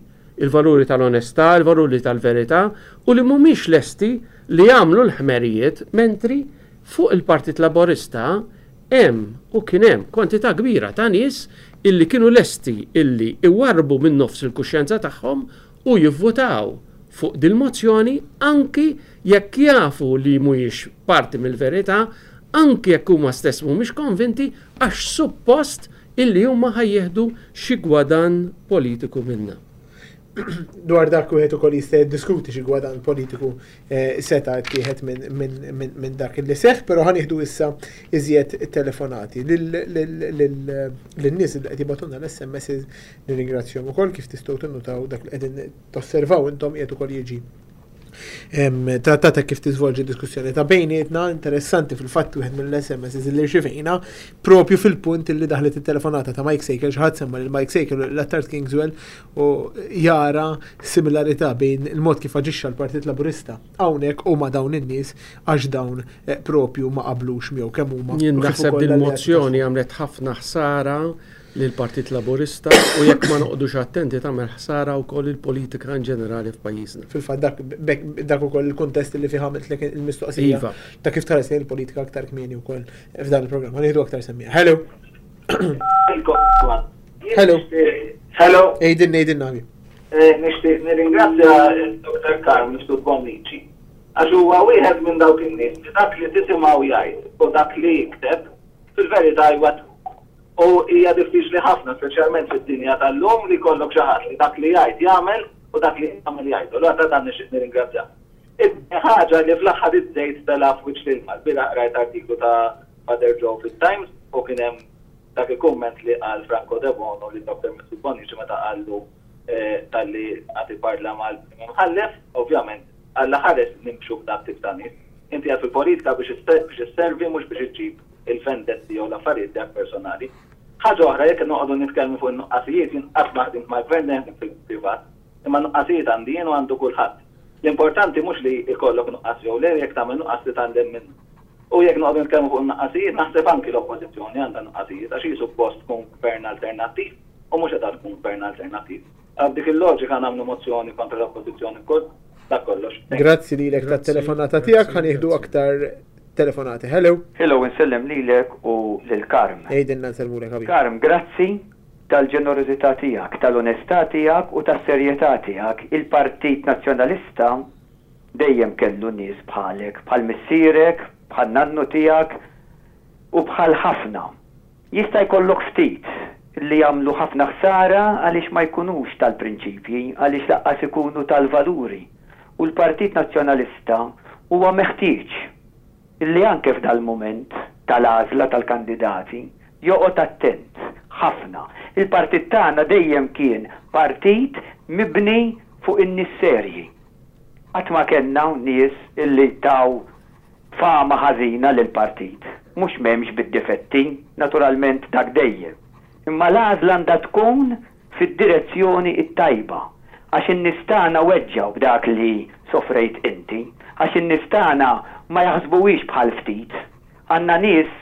il-valuri tal-onestà, il-valuri tal-verità, u li mhumiex lesti li jagħmlu l-ħmerijiet, mentri fuq il-Partit Laburista hemm u kien hemm kwantità kbira ta' nies illi kienu lesti illi jwarrbu min-nofs il-kuxjenza tagħhom u jivvutaw fuq dil-mozzjoni anki jekk jafu li mhijiex parti mill-verità, anki jekk huma stess mhumiex konvinti għax suppost illi huma ħa jieħdu xi gwadann politiku minnha. Dwar dak wieħed ukoll jista' jiddiskuti xi gwadann politiku seta' ttieħed minn dak illi seħħ, però ħa nieħdu issa iżjed telefonati. Lin-nies li qed jibgħatulna l-SMSs Nirringrazzjahom ukoll kif tistgħu tinnutaw dak li qegħdin tosservaw intom qiegħed ukoll jiġi trattata kif tiżvolġi diskussjoni ta' bejnietna, interessanti fil-fatt wieħed mill-SMS li rċivejna, propju fil-punt li daħlet it-telefonata ta' Mike Sejkel, xaħat semma li Mike Sejkel l-attart Kingswell u jara similarità bejn il-mod kif aġixxa l-Partit Laburista. Hawnhekk u ma' dawn in-nies għax dawn eh, propju ma qablux miegħu kemm huma. Jien naħseb il-mozzjoni għamlet ħafna ħsara lill-Partit Laburista u jekk ma noqgħdux attenti tagħmel ħsara wkoll il-politika inġenerali f'pajjiżna. Fil-fatt dak b'hekk dak ukoll il-kuntest li fih għamiltlek il-mistoqsija Iva. ta' kif tħares lejn il-politika aktar kmieni wkoll f'dan il-programm. Ħa nieħdu aktar semmiegħa. Hello! Hello! Hello! Għidilna, għidilna ħabib. Eh, Nixtieq nirringrazzja Dr. Karm Stud Bonnici għax huwa wieħed minn dawk in-nies li dak li tisimgħu jgħid u dak li jikteb fil-verità jwet U hija diffiċli ħafna, speċjalment fid-dinja tal-lum, li jkollok xi ħadd li dak li jgħid jagħmel u dak li jagħmel jgħidu. Allura ta' dan nixtieq nirringrazzjah. It-tieni ħaġa li fl-aħħar iż-żejt tela' f'wiċċ l-ilma. Ilbieraħ qrajt artiklu ta' Father Joe fit-Times u kien hemm dak il-kumment li qal Franco Debono lil Dottor Mifsud Bonnici meta qallu talli qagħad ipparla mal-Prim Imħallef. Ovvjament, Alla ħares li nimxu b'dak tip ta' nies. Inti qiegħed fil-politika biex isservi mhux biex iġġib. il-vendetti jew l-affarijiet tiegħek personali. Ħaġa oħra, jekk qed noqogħdu nitkellmu fuq in-nuqqasijiet, jien qatt ma ħdimt mal-Gvern dejjem ħdimt fil-privat, imma nuqqasijiet għandi jien u għandu kulħadd. L-importanti mhux li jkollok nuqqas jew le, jekk tagħmel nuqqas titgħallem minnu. U jekk noqogħdu nitkellmu fuq in-nuqqasijiet, naħseb anki l-Oppożizzjoni għandha nuqqasijiet għax hi suppost tkun Gvern alternattiv u mhux qed tkun Gvern alternattiv. Għal dik il-loġika nagħmlu mozzjoni kontra l-Oppożizzjoni wkoll. Dak kollox. Grazzi lilek tat-telefonata tiegħek, ħa nieħdu aktar telefonati. Hello. Hello, insellem lilek u lil Karm. Għidilna nsellmulek ħabib. Karm, grazzi tal-ġenerożità tiegħek, tal-onestà tiegħek u tas-serjetà tiegħek. Il-Partit Nazzjonalista dejjem kellu nies bħalek, bħal missierek, bħan-nannu tiegħek u bħal ħafna. Jista' jkollok ftit li jagħmlu ħafna ħsara għaliex ma jkunux tal-prinċipji, għaliex laqqas ikunu tal-valuri, u l-Partit Nazzjonalista huwa meħtieġ li anke f'dal-mument tal-għażla tal-kandidati joqgħod attent ħafna. Il-partit tagħna dejjem kien partit mibni fuq in-nies serji. Qatt ma kellna nies li taw Fama ħażina lil partit, mhux m'hemmx bid-difetti, naturalment dak dejjem, imma l-għażla għandha tkun fid-direzzjoni t-tajba, għax in-nies tagħna weġġgħu b'dak li sofrejt inti, għax in-nies tagħna ma jaħsbuhiex bħal ftit. Għandna nies,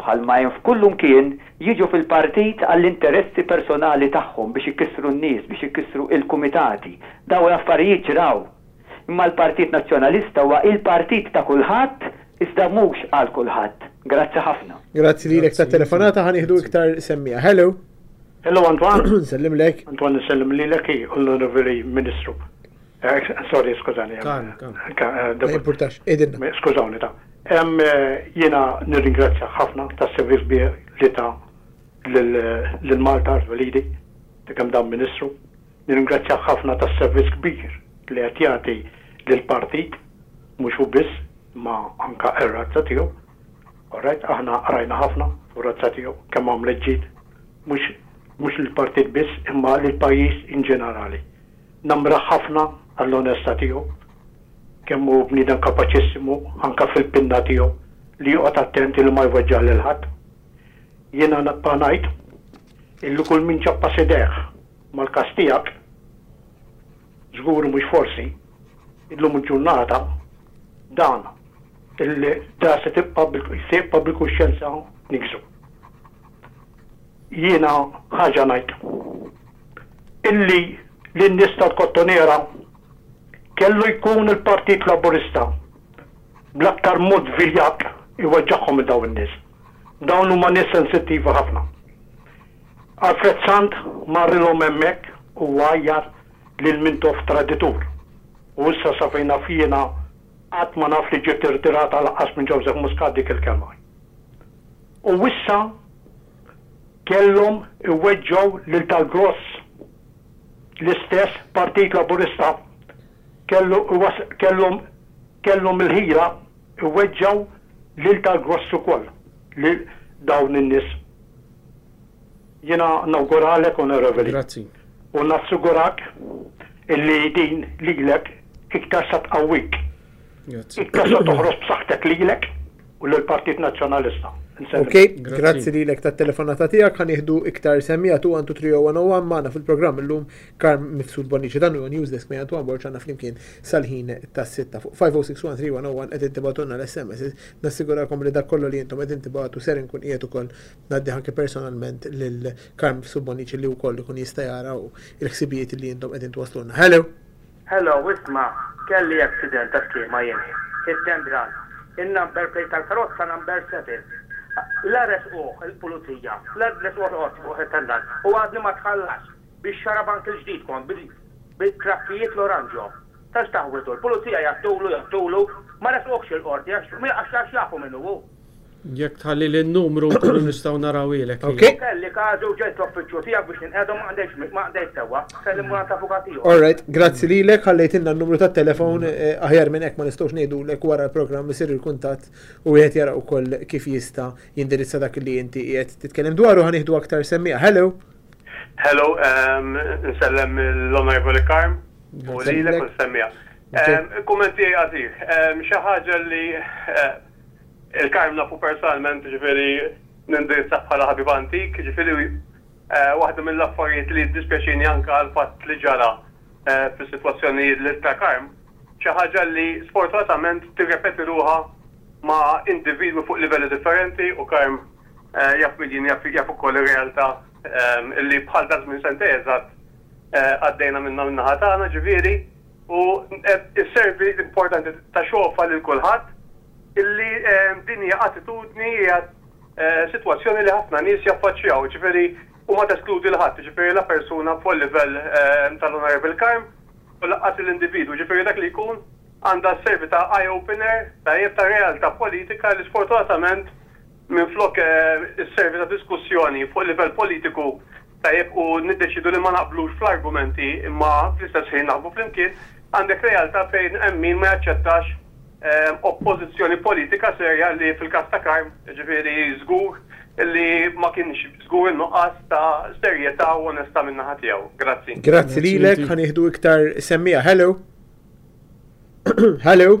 bħalma hemm f'kullu mkien, jiġu fil-partit għall-interessi personali tagħhom, biex ikissru n-nies, biex ikissru il-kumitati. Dawn l-affarijiet ġraw. Imma l-Partit Nazzjonalista huwa il-partit ta' kulħadd iżda mhux għal kulħadd. Grazzi ħafna. Grazzi lilek tat-telefonata, ħa nieħdu iktar semmiegħa. Hello. Hello Antoine. Nsellimlek. Antoine insellim lilek u l-Onorevoli Ministru. Sorry, skużani. Kan, kan. Ma jimpurtax, għidilna. Skużawni ta. Jiena nirringrazzjak ħafna tas-servizz kbir li ta lil Malta, l-Walidi, ta' kemm dan Ministru. Nirringrazzjah ħafna tas-servizz kbir li qed jagħti lill-partit, mhux hu biss imma anke r-razza tiegħu. Orajt, aħna qrajna ħafna fuq ir-razza tiegħu, kemm għamlet ġid, mhux mhux lill-partit biss imma lill-pajjiż in ġenerali. Nammirah ħafna għall-onestà tiegħu, kemm hu bniedem kapaċissimu anke fil-pinna tiegħu li joqgħod attent li ma jweġġa' lil ħadd. Jiena nibqa' ngħid illi kull min ċappas idejh, Mal-każ tiegħek, żgur u mhux forsi, illum il-ġurnata dan il-każ se tibqa' se jibqa' bil-kuxjenza tniggżu. Jiena ħaġa ngħid, illi lin-nies tal-Kottonera kellu jkun il-Partit Laburista bl-aktar mod viljak iweġġagħhom lil dawn in-nies. Dawn huma nies sensittivi ħafna. Alfred Sant marrilhom hemmhekk u għajjar lil Mintoff traditur. U issa sa fejn naf jiena qatt ma naf li ġiet irtirata lanqas minn Joseph Muscat dik il-kelma. U issa kellhom iweġġgħu lil tal-gross. L-istess Partit Laburista kellu kellu kellhom il-ħila iweġġgħu lil tal-gross ukoll li dawn in-nies Jiena nawguralek, Onorevoli. Grazzi. U nassigurak illi din lilek iktar se tqawwik. Grazzi. Iktar se toħroġ b'saħħtek lilek u lill-Partit Nazzjonalista. Nsellimlek. Okej, grazzi lilek tat-telefonata tiegħek. Ħa nieħdu iktar semmijiet 2230101 magħna fil-programm illum Carm Mifsud Bonnici. Dan huwa Newsdesk miegħi Antoine Borg għandna flimkien sal-ħin tas-sitta. Fuq 506130101 qegħdin tibgħatulna l-SMSs. Nassigurakom li dak kollu li intom qegħdin tibgħatu ser inkun qiegħed ukoll Ngħaddih anke personalment lil Carmel Sue Bonnici li wkoll ikun jista' jara l-ħsibijiet li intom qegħdin twasslulna. Hello! Hello, isma', kelli accident ta' skiema jien. Id-dendral. In-number plate tal-karozza number seven. La resquh il-pulizija, la resquh il-qorti fuq it-tendal u għadni ma tħallax bix-xarab anki l-ġdid kont bil-krakkijiet l-oranġo. Ta' x'taħwidhu, l-pulizija jgħattulu, jgħattulu, ma resquhx il-qorti għax jafu min hu hu. Jekk tħalli li n-numru nkunu nistgħu narawhielek. Ok. Kelli każi u ġejt l-uffiċċju tiegħek biex ninqeda u ma qdejtx miegħek, ma qdejt sewwa. Kelli mmur għand avukat ieħor. Alright, grazzi lilek, ħallejtilna n-numru tat-telefon, aħjar minn hekk ma nistgħux ngħidulek wara l-programm isir il-kuntatt u wieħed jara wkoll kif jista' jindirizza dak li inti qiegħed titkellem dwaru. Ħa nieħdu aktar semmiegħa. Hello! Hello, nsellem lill-Onorevoli Carm u lilek u lis-semmiegħa. Kumment tiegħi qasir. Xi ħaġa li, Il-Carm nafu personalment, jiġifieri nindirizzah bħala ħabib antik, jiġifieri waħda mill-affarijiet li jiddispjaċini anke għall-fatt li ġara fis-sitwazzjoni ta' Carm, xi ħaġa li sfortunatament tirrepeti ruħha ma' individwi fuq livelli differenti u Carm jaf min jien, jaf ukoll ir-realtà li bħal daż-żmien sentej eżatt għaddejna minnha min-naħa tagħna, jiġifieri u qed isservi importanti ta' xogħofa lil kulħadd. Illi din hija attitudni, hija sitwazzjoni li ħafna nies jaffaċċjaw, jiġifieri, u ma teskludi 'l ħadd, jiġifieri la persuna fuq il-livell tal-Honourable Karm u lanqas lill-individwu, jiġifieri dak li jkun, għandha sservi ta' eye opener tajjeb ta' realtà politika li sfortunatament minflok isservi ta' diskussjoni fuq livell politiku tajjeb u niddeċiedu li ma naqblux fl-argumenti imma fl-istess ħin naħdmu flimkien, għandek realtà fejn hemm min ma jaċċettax oppożizzjoni politika serja li fil-każ ta' Karm, jiġifieri żgur li ma kienx żgur in-nuqqas ta' serjetà u onestà min-naħa tiegħu. Grazzi. Grazzi lilek, ħa nieħdu iktar semmiegħa. Hello? Hello?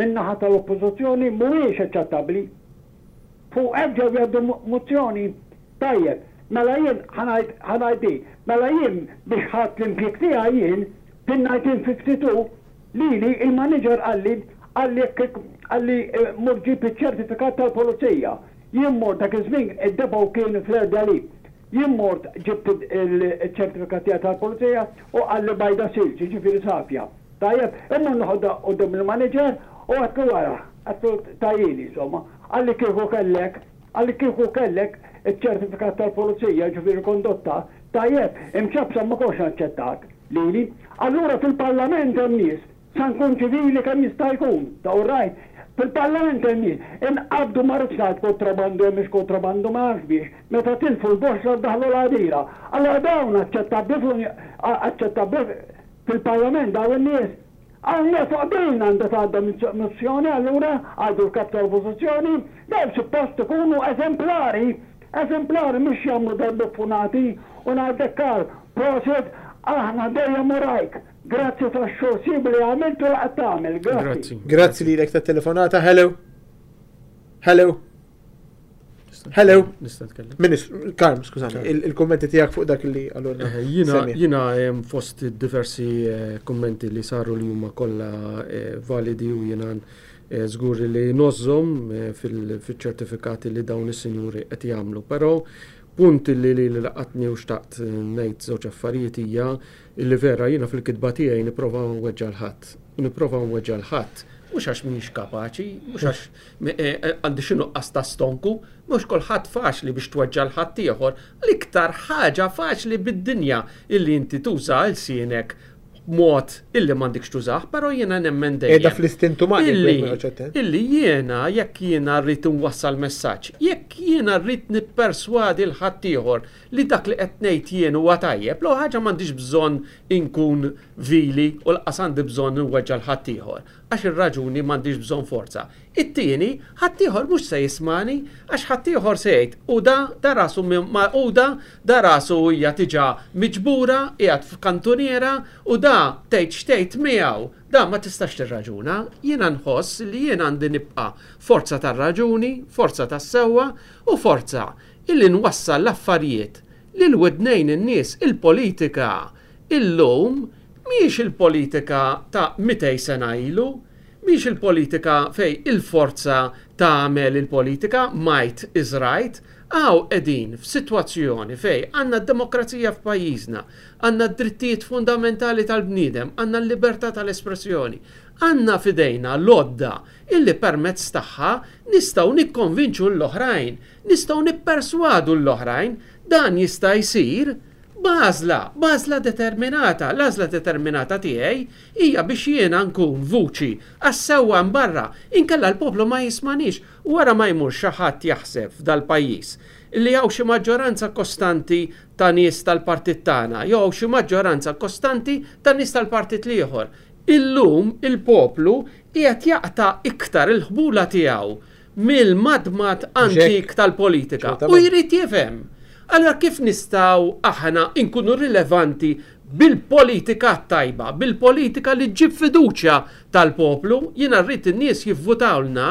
min-naħa tal-Oppożizzjoni mhuwiex aċċettabbli. Fuq hekk ġew jgħaddu mozzjoni. Tajjeb, mela jien ħa ngħid ħa ngħid din. Mela jien biex ħadt l-impjieg tiegħi jien, din ngħid jien fi ftit u, lili il-maniġer qalli qalli jekk qalli mur ġib iċ-ċertifikat tal-pulizija. Jien mort dak iż-żmien id-depot kien Fleur de Lys. Jien mort ġibt iċ-ċertifikat tiegħi tal-pulizija u qalli bajda silġ, jiġifieri safja. Tajjeb, imma noħodha quddiem il-manager u għedtlu ara, għedtlu tajjini insomma, għalli kieku kellek, għalli kieku kellek iċ-ċertifikat tal-pulizija, jiġifieri kondotta, tajjeb, imċappsa ma kontx naċċettak lili. Allura fil-Parlament hemm nies, sa nkun ċivili kemm jista' jkun, ta' u rajt, fil-Parlament hemm nies, inqabdu ma rridx ngħid kontrabandu jew mhix kontrabandu ma nafx biex, meta tilfu l-borsa u daħlu l-għadira. Allura dawn aċċettabbli fl-Unjoni, aċċettabbli Fil-Parlament dawn in-nies? Hawnhekk fuq din għandha tgħadda mozzjoni allura, għidu l-Kap tal-Oppożizzjoni, dawn suppost ikunu eżemplari, eżemplari mhux jagħmlu dal-buffunati u ngħidlek Karl, prosit, aħna dejjem warajk, grazzi tax-xogħol siwi li għamilt u li qed tagħmel. Grazzi. Grazzi. Grazzi lilek tat-telefonata. Hello? Hello? Hello. Nista' tkellem. Ministru, Karm, skużani, il-kommenti tiegħek fuq dak li għalulna. Eh, jina, jina fost diversi eh, kommenti li saru li huma kollha eh, validi u jina żgur li nożżom fil-ċertifikati li dawn is-sinjuri qed jagħmlu. Però punt li li laqatni u xtaqt ngħid żewġ affarijiet hija li vera jiena fil-kitba tiegħi nipprova nweġġa' l-ħadd. Nipprova nweġġa' l-ħadd mhux għax mhix kapaċi, mhux għax Għandi xi nuqqas ta' stonku? Mhux kulħadd faċli biex tweġġa' 'l ħaddieħor. L-iktar ħaġa faċli bid-dinja hi li inti tuża lsienek b'mod illi m'għandikx tużah, però jiena nemmen dejjem. Qiegħda fl-istint umani jekk wieħed ma jqgħodx attent. Illi jiena jekk jiena rrid inwassal messaġġ, jekk jiena rrid nipperswadi 'l ħaddieħor li dak li qed ngħid jien huwa tajjeb, l-ewwel ħaġa m'għandix bżonn inkun vili u lanqas għandi bżonn inweġġa' 'l ħaddieħor. għax ir-raġuni m'għandhiex bżonn forza. It-tieni, ħaddieħor mhux se jismagħni, għax ħaddieħor se jgħid, 'Uda, da rasu minn ma Uda, da rasu hija diġà miġbura, qiegħed f'kantuniera, u da tgħid x'tgħid miegħu, da ma tistax tirraġuna. Jiena nħoss li jien għandi nibqa' forza tar-raġuni, forza tas-sewwa, u forza illi nwassal l-affarijiet Lil widnejn in-nies il-politika illum mhijiex il-politika ta' mitej sena ilu, mhijiex il-politika fejn il-forza tagħmel il-politika, might is right. Hawn qegħdin f'sitwazzjoni fejn għandna d-demokrazija f'pajjiżna, għandna d-drittijiet fundamentali tal-bniedem, għandna l-libertà tal-espressjoni, għandna f'idejna l-għodda illi permezz tagħha nistgħu nikkonvinċu lill-oħrajn Nistgħu nipperswadu lill-oħrajn, dan jista' jsir b'għażla, b'għażla determinata. L-għażla determinata tiegħi hija biex jiena nkun vuċi għas-sewwa hemm barra, inkella l-poplu ma jismagħnix. Wara ma jmur xi ħadd jaħseb f'dal-pajjiż li hawn xi maġġoranza kostanti ta' nies tal-partit tagħna jew hawn xi maġġoranza kostanti ta' nies tal-partit l-ieħor. Illum il-poplu qiegħed jaqta' iktar il-ħbula tiegħu mill-madmad antik tal-politika u jrid jifhem. Allura kif nistgħu aħna nkunu rilevanti bil-politika t-tajba, bil-politika li ġġib fiduċja tal-poplu? Jiena rrid in-nies jivvutawlna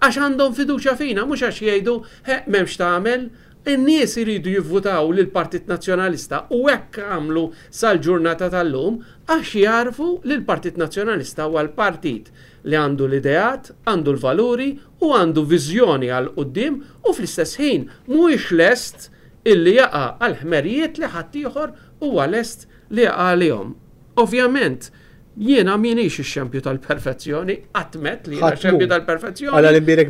għax għandhom fiduċja fina mhux għax jgħidu, he, m'hemm x'tagħmel. In-nies iridu jivvutaw lill-Partit Nazzjonalista u hekk għamlu sal-ġurnata tal-lum għax jagħrfu li l-Partit Nazzjonalista huwa l-partit li għandu l-ideat, għandu l-valuri u għandu viżjoni għal quddiem u fl-istess ħin mhuwiex lest illi jaqa' għal ħmerijiet li ħaddieħor huwa lest li jaqa' għalihom. Ovvjament, jiena m'iniex ix-xempju tal-perfezzjoni, qatt m'għedt li jiena xempju tal-perfezzjoni,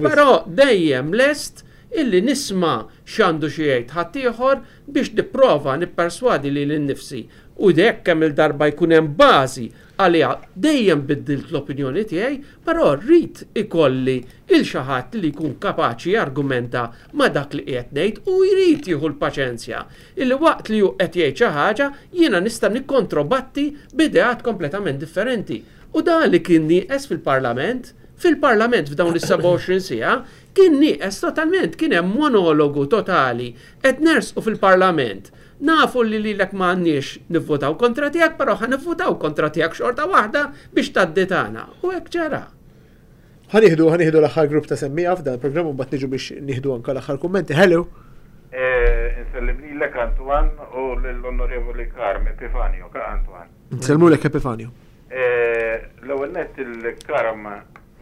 però dejjem lest illi nisma' x'għandu xi jgħid ħaddieħor biex nipprova nipperswadi lili nnifsi u jekk kemm-il darba jkun hemm bażi għaliha dejjem biddilt l-opinjoni tiegħi, però rrid ikolli 'l xi ħadd li jkun kapaċi jargumenta ma' dak li qiegħed ngħid u jrid jieħu l-paċenzja illi waqt li hu qed jgħid xi ħaġa jiena nista' nikkontrobatti b'ideat kompletament differenti. U dan li kien nieqes fil-Parlament, fil-Parlament f'dawn is-27 siegħa, kien nieqes totalment, kien hemm monologu totali, qed nersqu fil-Parlament, Nafu li lilek ma għandniex nivvutaw kontra tiegħek, però ħa nivvutaw kontra tiegħek xorta waħda biex tgħaddi tagħna. U hekk ġara. Ħa nieħdu ħa nieħdu l-aħħar grupp ta' semmiegħa f'dan il-programm u mbagħad niġu biex nieħdu anke l-aħħar kummenti. Hello. Insellem lilek Antoine u lill-Onorevoli Carm Epifanio. Ka Antoine. Nsellmulek Epifanio. L-ewwel nett il-Carm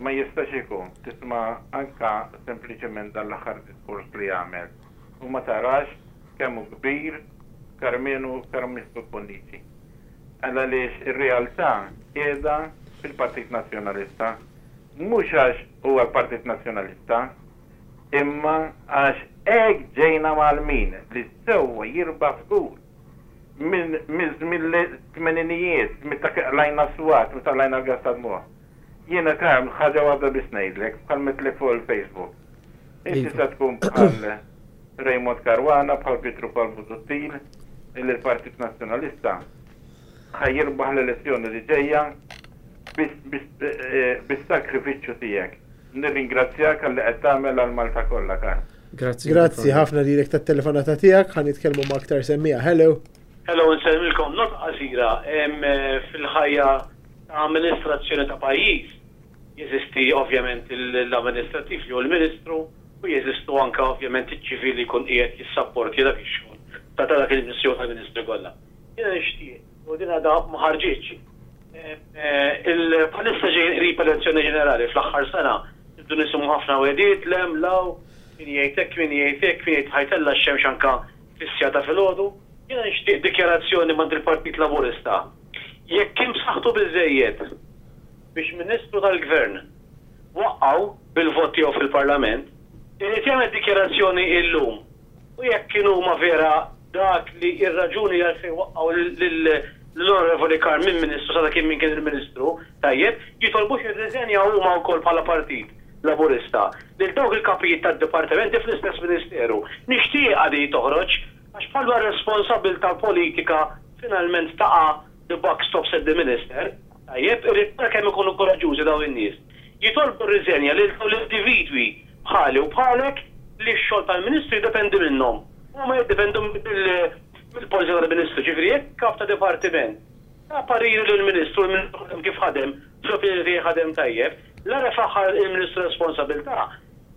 ma jistax ikun tisma' anke sempliċement dan l-aħħar diskors li għamel. u ma tarax kemm hu kbir Karmenu Karmistu Bonnici għaliex ir-realtà qiegħda fil-Partit Nazzjonalista mhux għax huwa l-Partit Nazzjonalista imma għax hekk ġejna mgħallmin li sewwa jirbaħ f'gur minn mill-tmeninijiet meta qlajna s-swat meta qlajna l-gas tad-dmugħ. Jiena Karm ħaġa waħda biss ngħidlek bħal mittlek fuq il-Facebook. Inti se tkun bħal Raymond Caruana, bħal Pietro Paul Busuttil, illi l-Partit Nazzjonalista ħa jirbaħ l-elezzjoni li ġejja bis-sagrifiċċju tiegħek. Nirringrazzjak għalli qed tagħmel għal Malta kollha, kar. Grazzi. Grazzi ħafna lilek tat-telefonata tiegħek. Ħa nitkellmu ma' aktar semmiegħa. Hello. Hello, insellmilkom. Nota qasira. Fil-ħajja ta' amministrazzjoni ta' pajjiż, Jeżisti ovvjament l-amministrattiv li hu l-Ministru u jeżistu anke ovvjament iċ-ċivil li jkun qiegħed jissapportja dak ix-xogħol ta' dak il-Ministru jew tal-Ministri kollha. Jiena nixtieq, u din għadha ma ħarġitx, bħalissa ġejjin qrib elezzjoni ġenerali, fl-aħħar sena nibdu nisimgħu ħafna wegħdiet, 'l hemm, 'l hawn, min jgħid hekk, min jgħid hekk, min jgħid li ħa jtella' x-xemx anke fis-siegħa ta' filgħodu. Jiena nixtieq dikjarazzjoni m'għand il-Partit Laburista, jekk hu b'saħħtu biżżejjed, biex Ministru tal-Gvern, waqqgħu bil-vot tiegħu fil-Parlament, irid jagħmel dikjarazzjoni illum u jekk kien huma vera dak li r-raġuni għalfejn waqqgħu lill-Onorevoli Carr minn Ministru sa dakinhar min kien il-Ministru, tajjeb, jitolbux jirriżenja huma wkoll bħala Partit Laburista lil dawk il-kapijiet tad-dipartimenti fl-istess Ministeru. Nixtieqha din toħroġ għax bħal ma r-responsabbiltà politika finalment taqa' the buck stops at the Minister. Tajjeb, irrid nara kemm ikunu kuraġġużi dawn in-nies. Jitolbu r-riżenja lil dawn l-individwi bħali u bħalek li x-xogħol tal-Ministru jiddependi minnhom. Huma jiddependu mill-policy tal-Ministru, ġifieri jekk Kap ta' Dipartiment ta pariri lill-Ministru u l-Ministru ħadem kif ħadem, fl-opinjoni tiegħi ħadem tajjeb, la refaħħa l-Ministru responsabbiltà,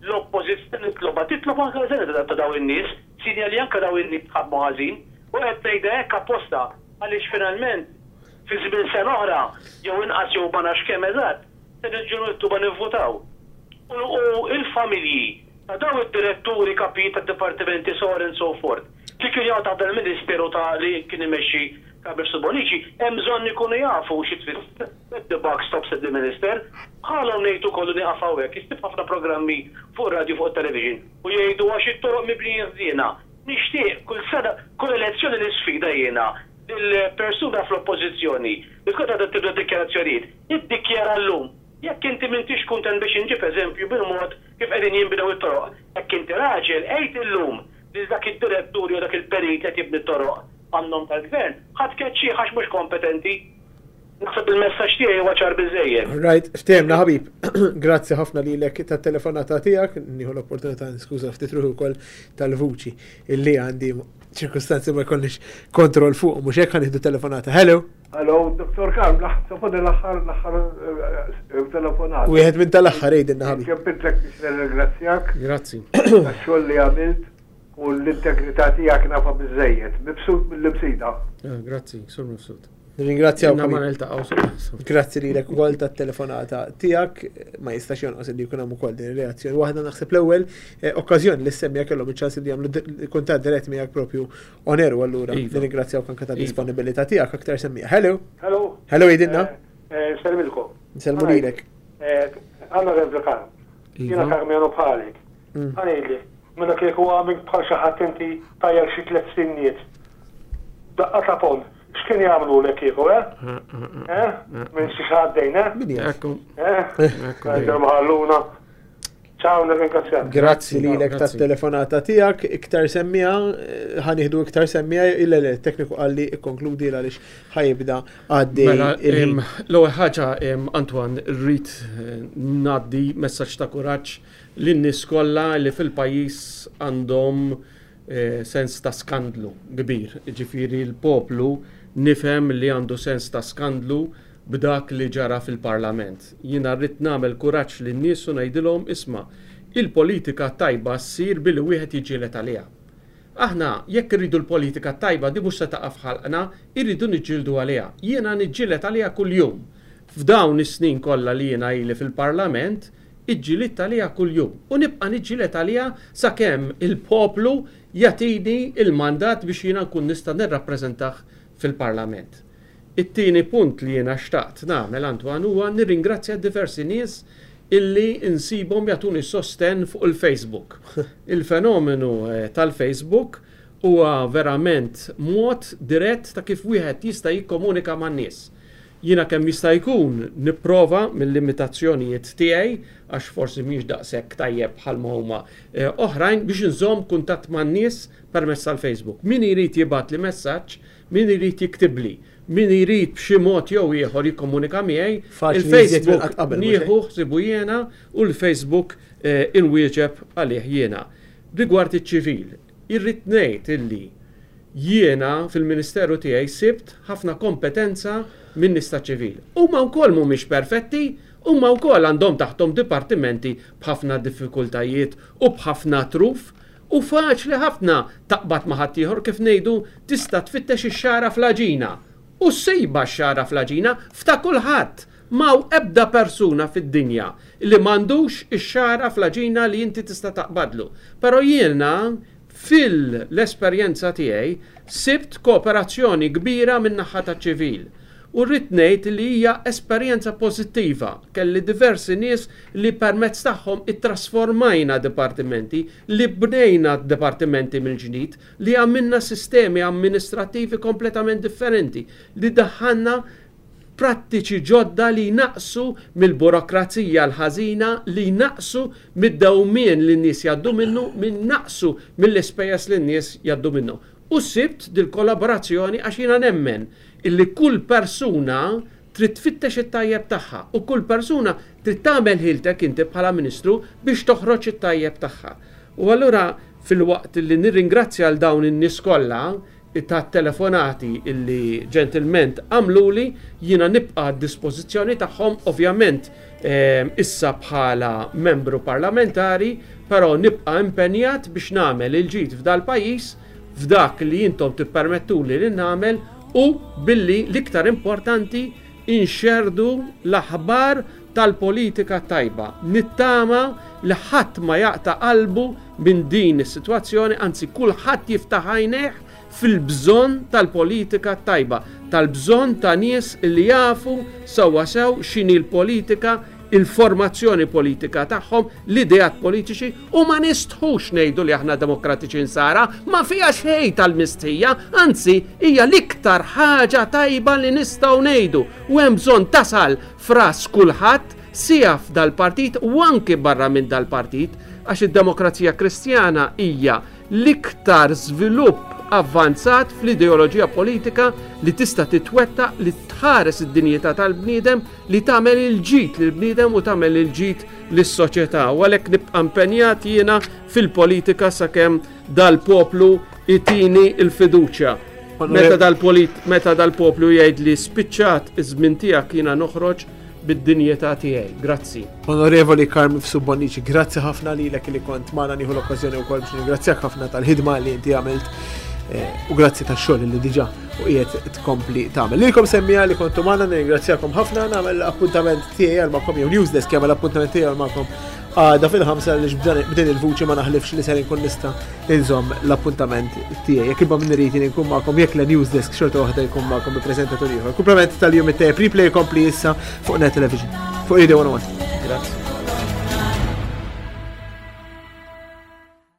l-Oppożizzjoni nitlobha titlob anke r-riżenja ta' dawn in-nies, sinjal li anke dawn in-nies ħadmu ħażin u qed ngħidha hekk apposta għaliex finalment, Fi żmien sena oħra, jew inqas jew ma nafx kemm eżatt, se niġu mitluba nivvutaw. U l-familji ta' daw id-diretturi, kapijiet ta' dipartimenti so on and so forth, li kienu jaqgħu taħt dan il-Ministeru ta' li kien imexxi Carmestus Bonnici, hemm bżonn ikunu jafu xi tfisser let the buck stops at the minister. Bħalhom ngħid ukoll u nieqaf hawnhekk, issib ħafna programmi fuq ir-radju u fuq it-television u jgħidu għax it-toroq mibnijin ħżiena. Nixtieq kull sena, kull elezzjoni nisfida jiena, Il-persuna fl-oppożizzjoni li tkun għadha tibda d-dikjarazzjonijiet, iddikjara llum, jekk inti m'intix kuntent biex inġib eżempju bil-mod kif qegħdin jinbnew it-toroq, jekk inti raġel, għid illum lil dak id-direttur jew dak il-perit li qed jibni t-toroq, għan-nom tal-Gvern, ħa tkeċċih għax mhux kompetenti. Naħseb il-messaġġ tiegħi huwa ċar biżżejjed. All right, fthemna ħabib. Grazzi ħafna lilek tat-telefonata tiegħek, nieħu l-opportunità niskuża ftit ruħi wkoll tal-vuċi illi għandi ċirkustanzi ma jkollniex kontroll fuq, mhux hekk ħanieħdu telefonata. Hello. Hello, Dr. Karm, sapod l-aħħar l-aħħar eh, telefonata. Wieħed minn tal-aħħar għidilna ħabib. Ġebbidlek biex nirringrazzjak. Grazzi. Għax-xogħol li għamilt u l-integrità tiegħek nafa biżejjed. Mibsut mill-imsida. Ah, grazzi, sur mibsut. Ringrazzjaw. Inna ma niltaqgħu suq. Grazzi lilek ukoll tat-telefonata tiegħek, ma jistax jonqos li jkun hemm ukoll din ir-reazzjoni. Waħda naħseb l-ewwel eh, okkażjoni li ssemmi jekk kellhom iċ-ċans li jagħmlu kuntatt dirett miegħek propju oneru allura. Iva. Nirringrazzjaw kanka iva. tad-disponibilità tiegħek aktar semmija. Hello. Hello. Hello jidinna. Eh, eh, Selmilkom. Selmu lilek. Għanna Reblikan. Iva. Jiena Karmenu bħalik. Mm. Għanili, minna kieku għamil bħal xi ħadd inti tajjel xi tliet sinniet. Daqqa ta' pon, X'kien jagħmlulek kieku, eh? Eh? Minn xi xaddejn, eh? Min jaf? Ekku. Eh? Ekku. Għandhom ħalluna. Ciao, nirringrazzjak. Grazzi li l-ek ta' telefonata tijak, iktar semmija, eh, ħaniħdu iktar semmija, il-le, tekniku għalli ikkonkludi għalix ħajibda għaddi. Mela, l-ewwel ħaġa Antwan, rrit eh, naddi messaġġ ta' kuraġġ lin-nies kollha li fil-pajjiż għandhom sens ta' skandlu kbir. Jiġifieri l-poplu nifhem li għandu sens ta' skandlu b'dak li ġara fil-Parlament. Jiena rrid nagħmel kuraġġ lin-nies u ngħidilhom isma', il-politika t-tajba ssir billi wieħed jiġġieled għaliha. Aħna jekk irridu l-politika t-tajba din mhux se taqa' f'ħalqna, irridu niġġieldu għaliha. Jiena niġġieled għaliha kuljum. F'dawn is-snin kollha li jiena ili fil-Parlament, Iġġilidt għaliha kuljum u nibqa' niġġieled għaliha sakemm il-poplu jagħtini l-mandat biex jiena nkun nista' nirrappreżentah fil-Parlament. It-tieni punt li jiena xtaqt nagħmel, Antoine, huwa nirringrazzja d-diversi nies illi nsibhom jagħtuni sostenn fuq il-Facebook. Il-fenomenu tal-Facebook huwa verament mod dirett ta' kif wieħed jista' jikkomunika man-nies. Jiena kemm jista' jkun nipprova mil-limitazzjonijiet tiegħi, għax forsi m'iniex daqshekk tajjeb bħalma huma oħrajn, biex inżomm kuntatt man-nies permezz tal-Facebook. Min jrid jibgħatli messaġġ, min jrid jiktibli, min jrid b'xi mod jew ieħor jikkomunika miegħi, il-Facebook nieħu ħsiebu jiena u l-Facebook inwieġeb għalih jiena. Rigward iċ-ċivil. Irrid ngħid illi jiena fil-ministeru tiegħi sibt ħafna kompetenza minn nies taċ-ċivil. Huma wkoll mhumiex perfetti, huma wkoll għandhom taħthom dipartimenti b'ħafna diffikultajiet u b'ħafna għatruf u faċli ħafna taqbad ma' ħaddieħor kif ngħidu tista' tfittex ix-xagħra fl-għaġina u ssibha x-xagħra fl-għaġina f'ta' kulħadd M'hawn ebda persuna fid-dinja li m'għandux ix-xagħra fl-għaġina li inti tista' taqbadlu. Però jiena fil-esperjenza tiegħi sibt kooperazzjoni kbira min-naħa taċ-ċivil. U rrid ngħid li hija esperjenza pożittiva, kelli diversi nies li permezz tagħhom ittrasformajna dipartimenti, li bnejna dipartimenti mill-ġdid, li għamilna sistemi amministrattivi kompletament differenti, li daħħalna prattiċi ġodda li jnaqqsu mill-burokrazija l-ħażina, li jnaqqsu mid-dewmien li n-nies jgħaddu minnu, li jnaqqsu mill-ispejjeż li n-nies jgħaddu minnhom. U sibt dil-kollaborazzjoni għax jiena nemmen illi kull persuna trid tfittex it-tajjeb tagħha u kull persuna trid tagħmel ħiltek inti bħala Ministru biex toħroġ it-tajjeb tagħha. U allura filwaqt li nirringrazzja lil dawn in-nies kollha, tat-telefonati li ġentilment għamluli, jiena nibqa' għad-dispożizzjoni tagħhom, ovvjament issa bħala Membru Parlamentari, però nibqa' impenjat biex nagħmel il-ġid f'dal-pajjiż, f'dak li intom tippermettuli li nagħmel u billi l-iktar importanti inxerrdu l-aħbar tal-politika tajba. Nittama li ħadd ma jaqta' qalbu minn din is-sitwazzjoni, anzi kulħadd jiftaħ għajnejh fil-bżonn tal-politika tajba, tal-bżonn ta' nies li jafu sewwa sew x'inhi l-politika, il-formazzjoni politika tagħhom, l-ideat politiċi u ma nistħux ngħidu li aħna demokratiċi Nsara, ma fiha xejn tal-mistħija, anzi hija l-iktar ħaġa tajba li nistgħu ngħidu u hemm bżonn tasal f'ras kulħadd siegħa f'dal-partit u anki barra minn dal-partit, għax id-Demokrazija Kristjana hija l-iktar żvilupp avvanzat fl-ideoloġija politika li tista' titwettaq li tħares id-dinjità tal-bniedem, li tagħmel il-ġid lill-bniedem u tagħmel il-ġid lis-soċjetà. U għalhekk nibqa' impenjat jiena fil-politika sakemm Dal-poplu itini l-fiduċja. Meta dal-poplu jgħid li spiċċat iż-żmien tiegħek jiena noħroġ bid-dinjità tiegħi. Grazzi. Onorevoli Karm Fsu Bonnici, grazzi ħafna lilek li kont magħna nieħu l-okkażjoni wkoll biex ningrazzjak ħafna tal-ħidma li inti għamilt eh, u grazzi tax xogħol li diġà u qiegħed tkompli tagħmel. Lilkom semmija li kontu magħna ningrazzjakom ħafna nagħmel appuntament tiegħi għal magħkom jew newsdesk jagħmel appuntament tiegħi għal magħkom Għada fil-ħamsa għaliex b'din il-vuċi ma naħlifx li ser inkun nista' inżomm l-appuntament tiegħi. Jekk imma min irid inkun magħkom jekk le news desk xorta waħda jkun magħkom il-preżentatur ieħor. Kumplament tal-jum it-tejb replay kompli issa fuq net television. Fuq idea 101. Grazie.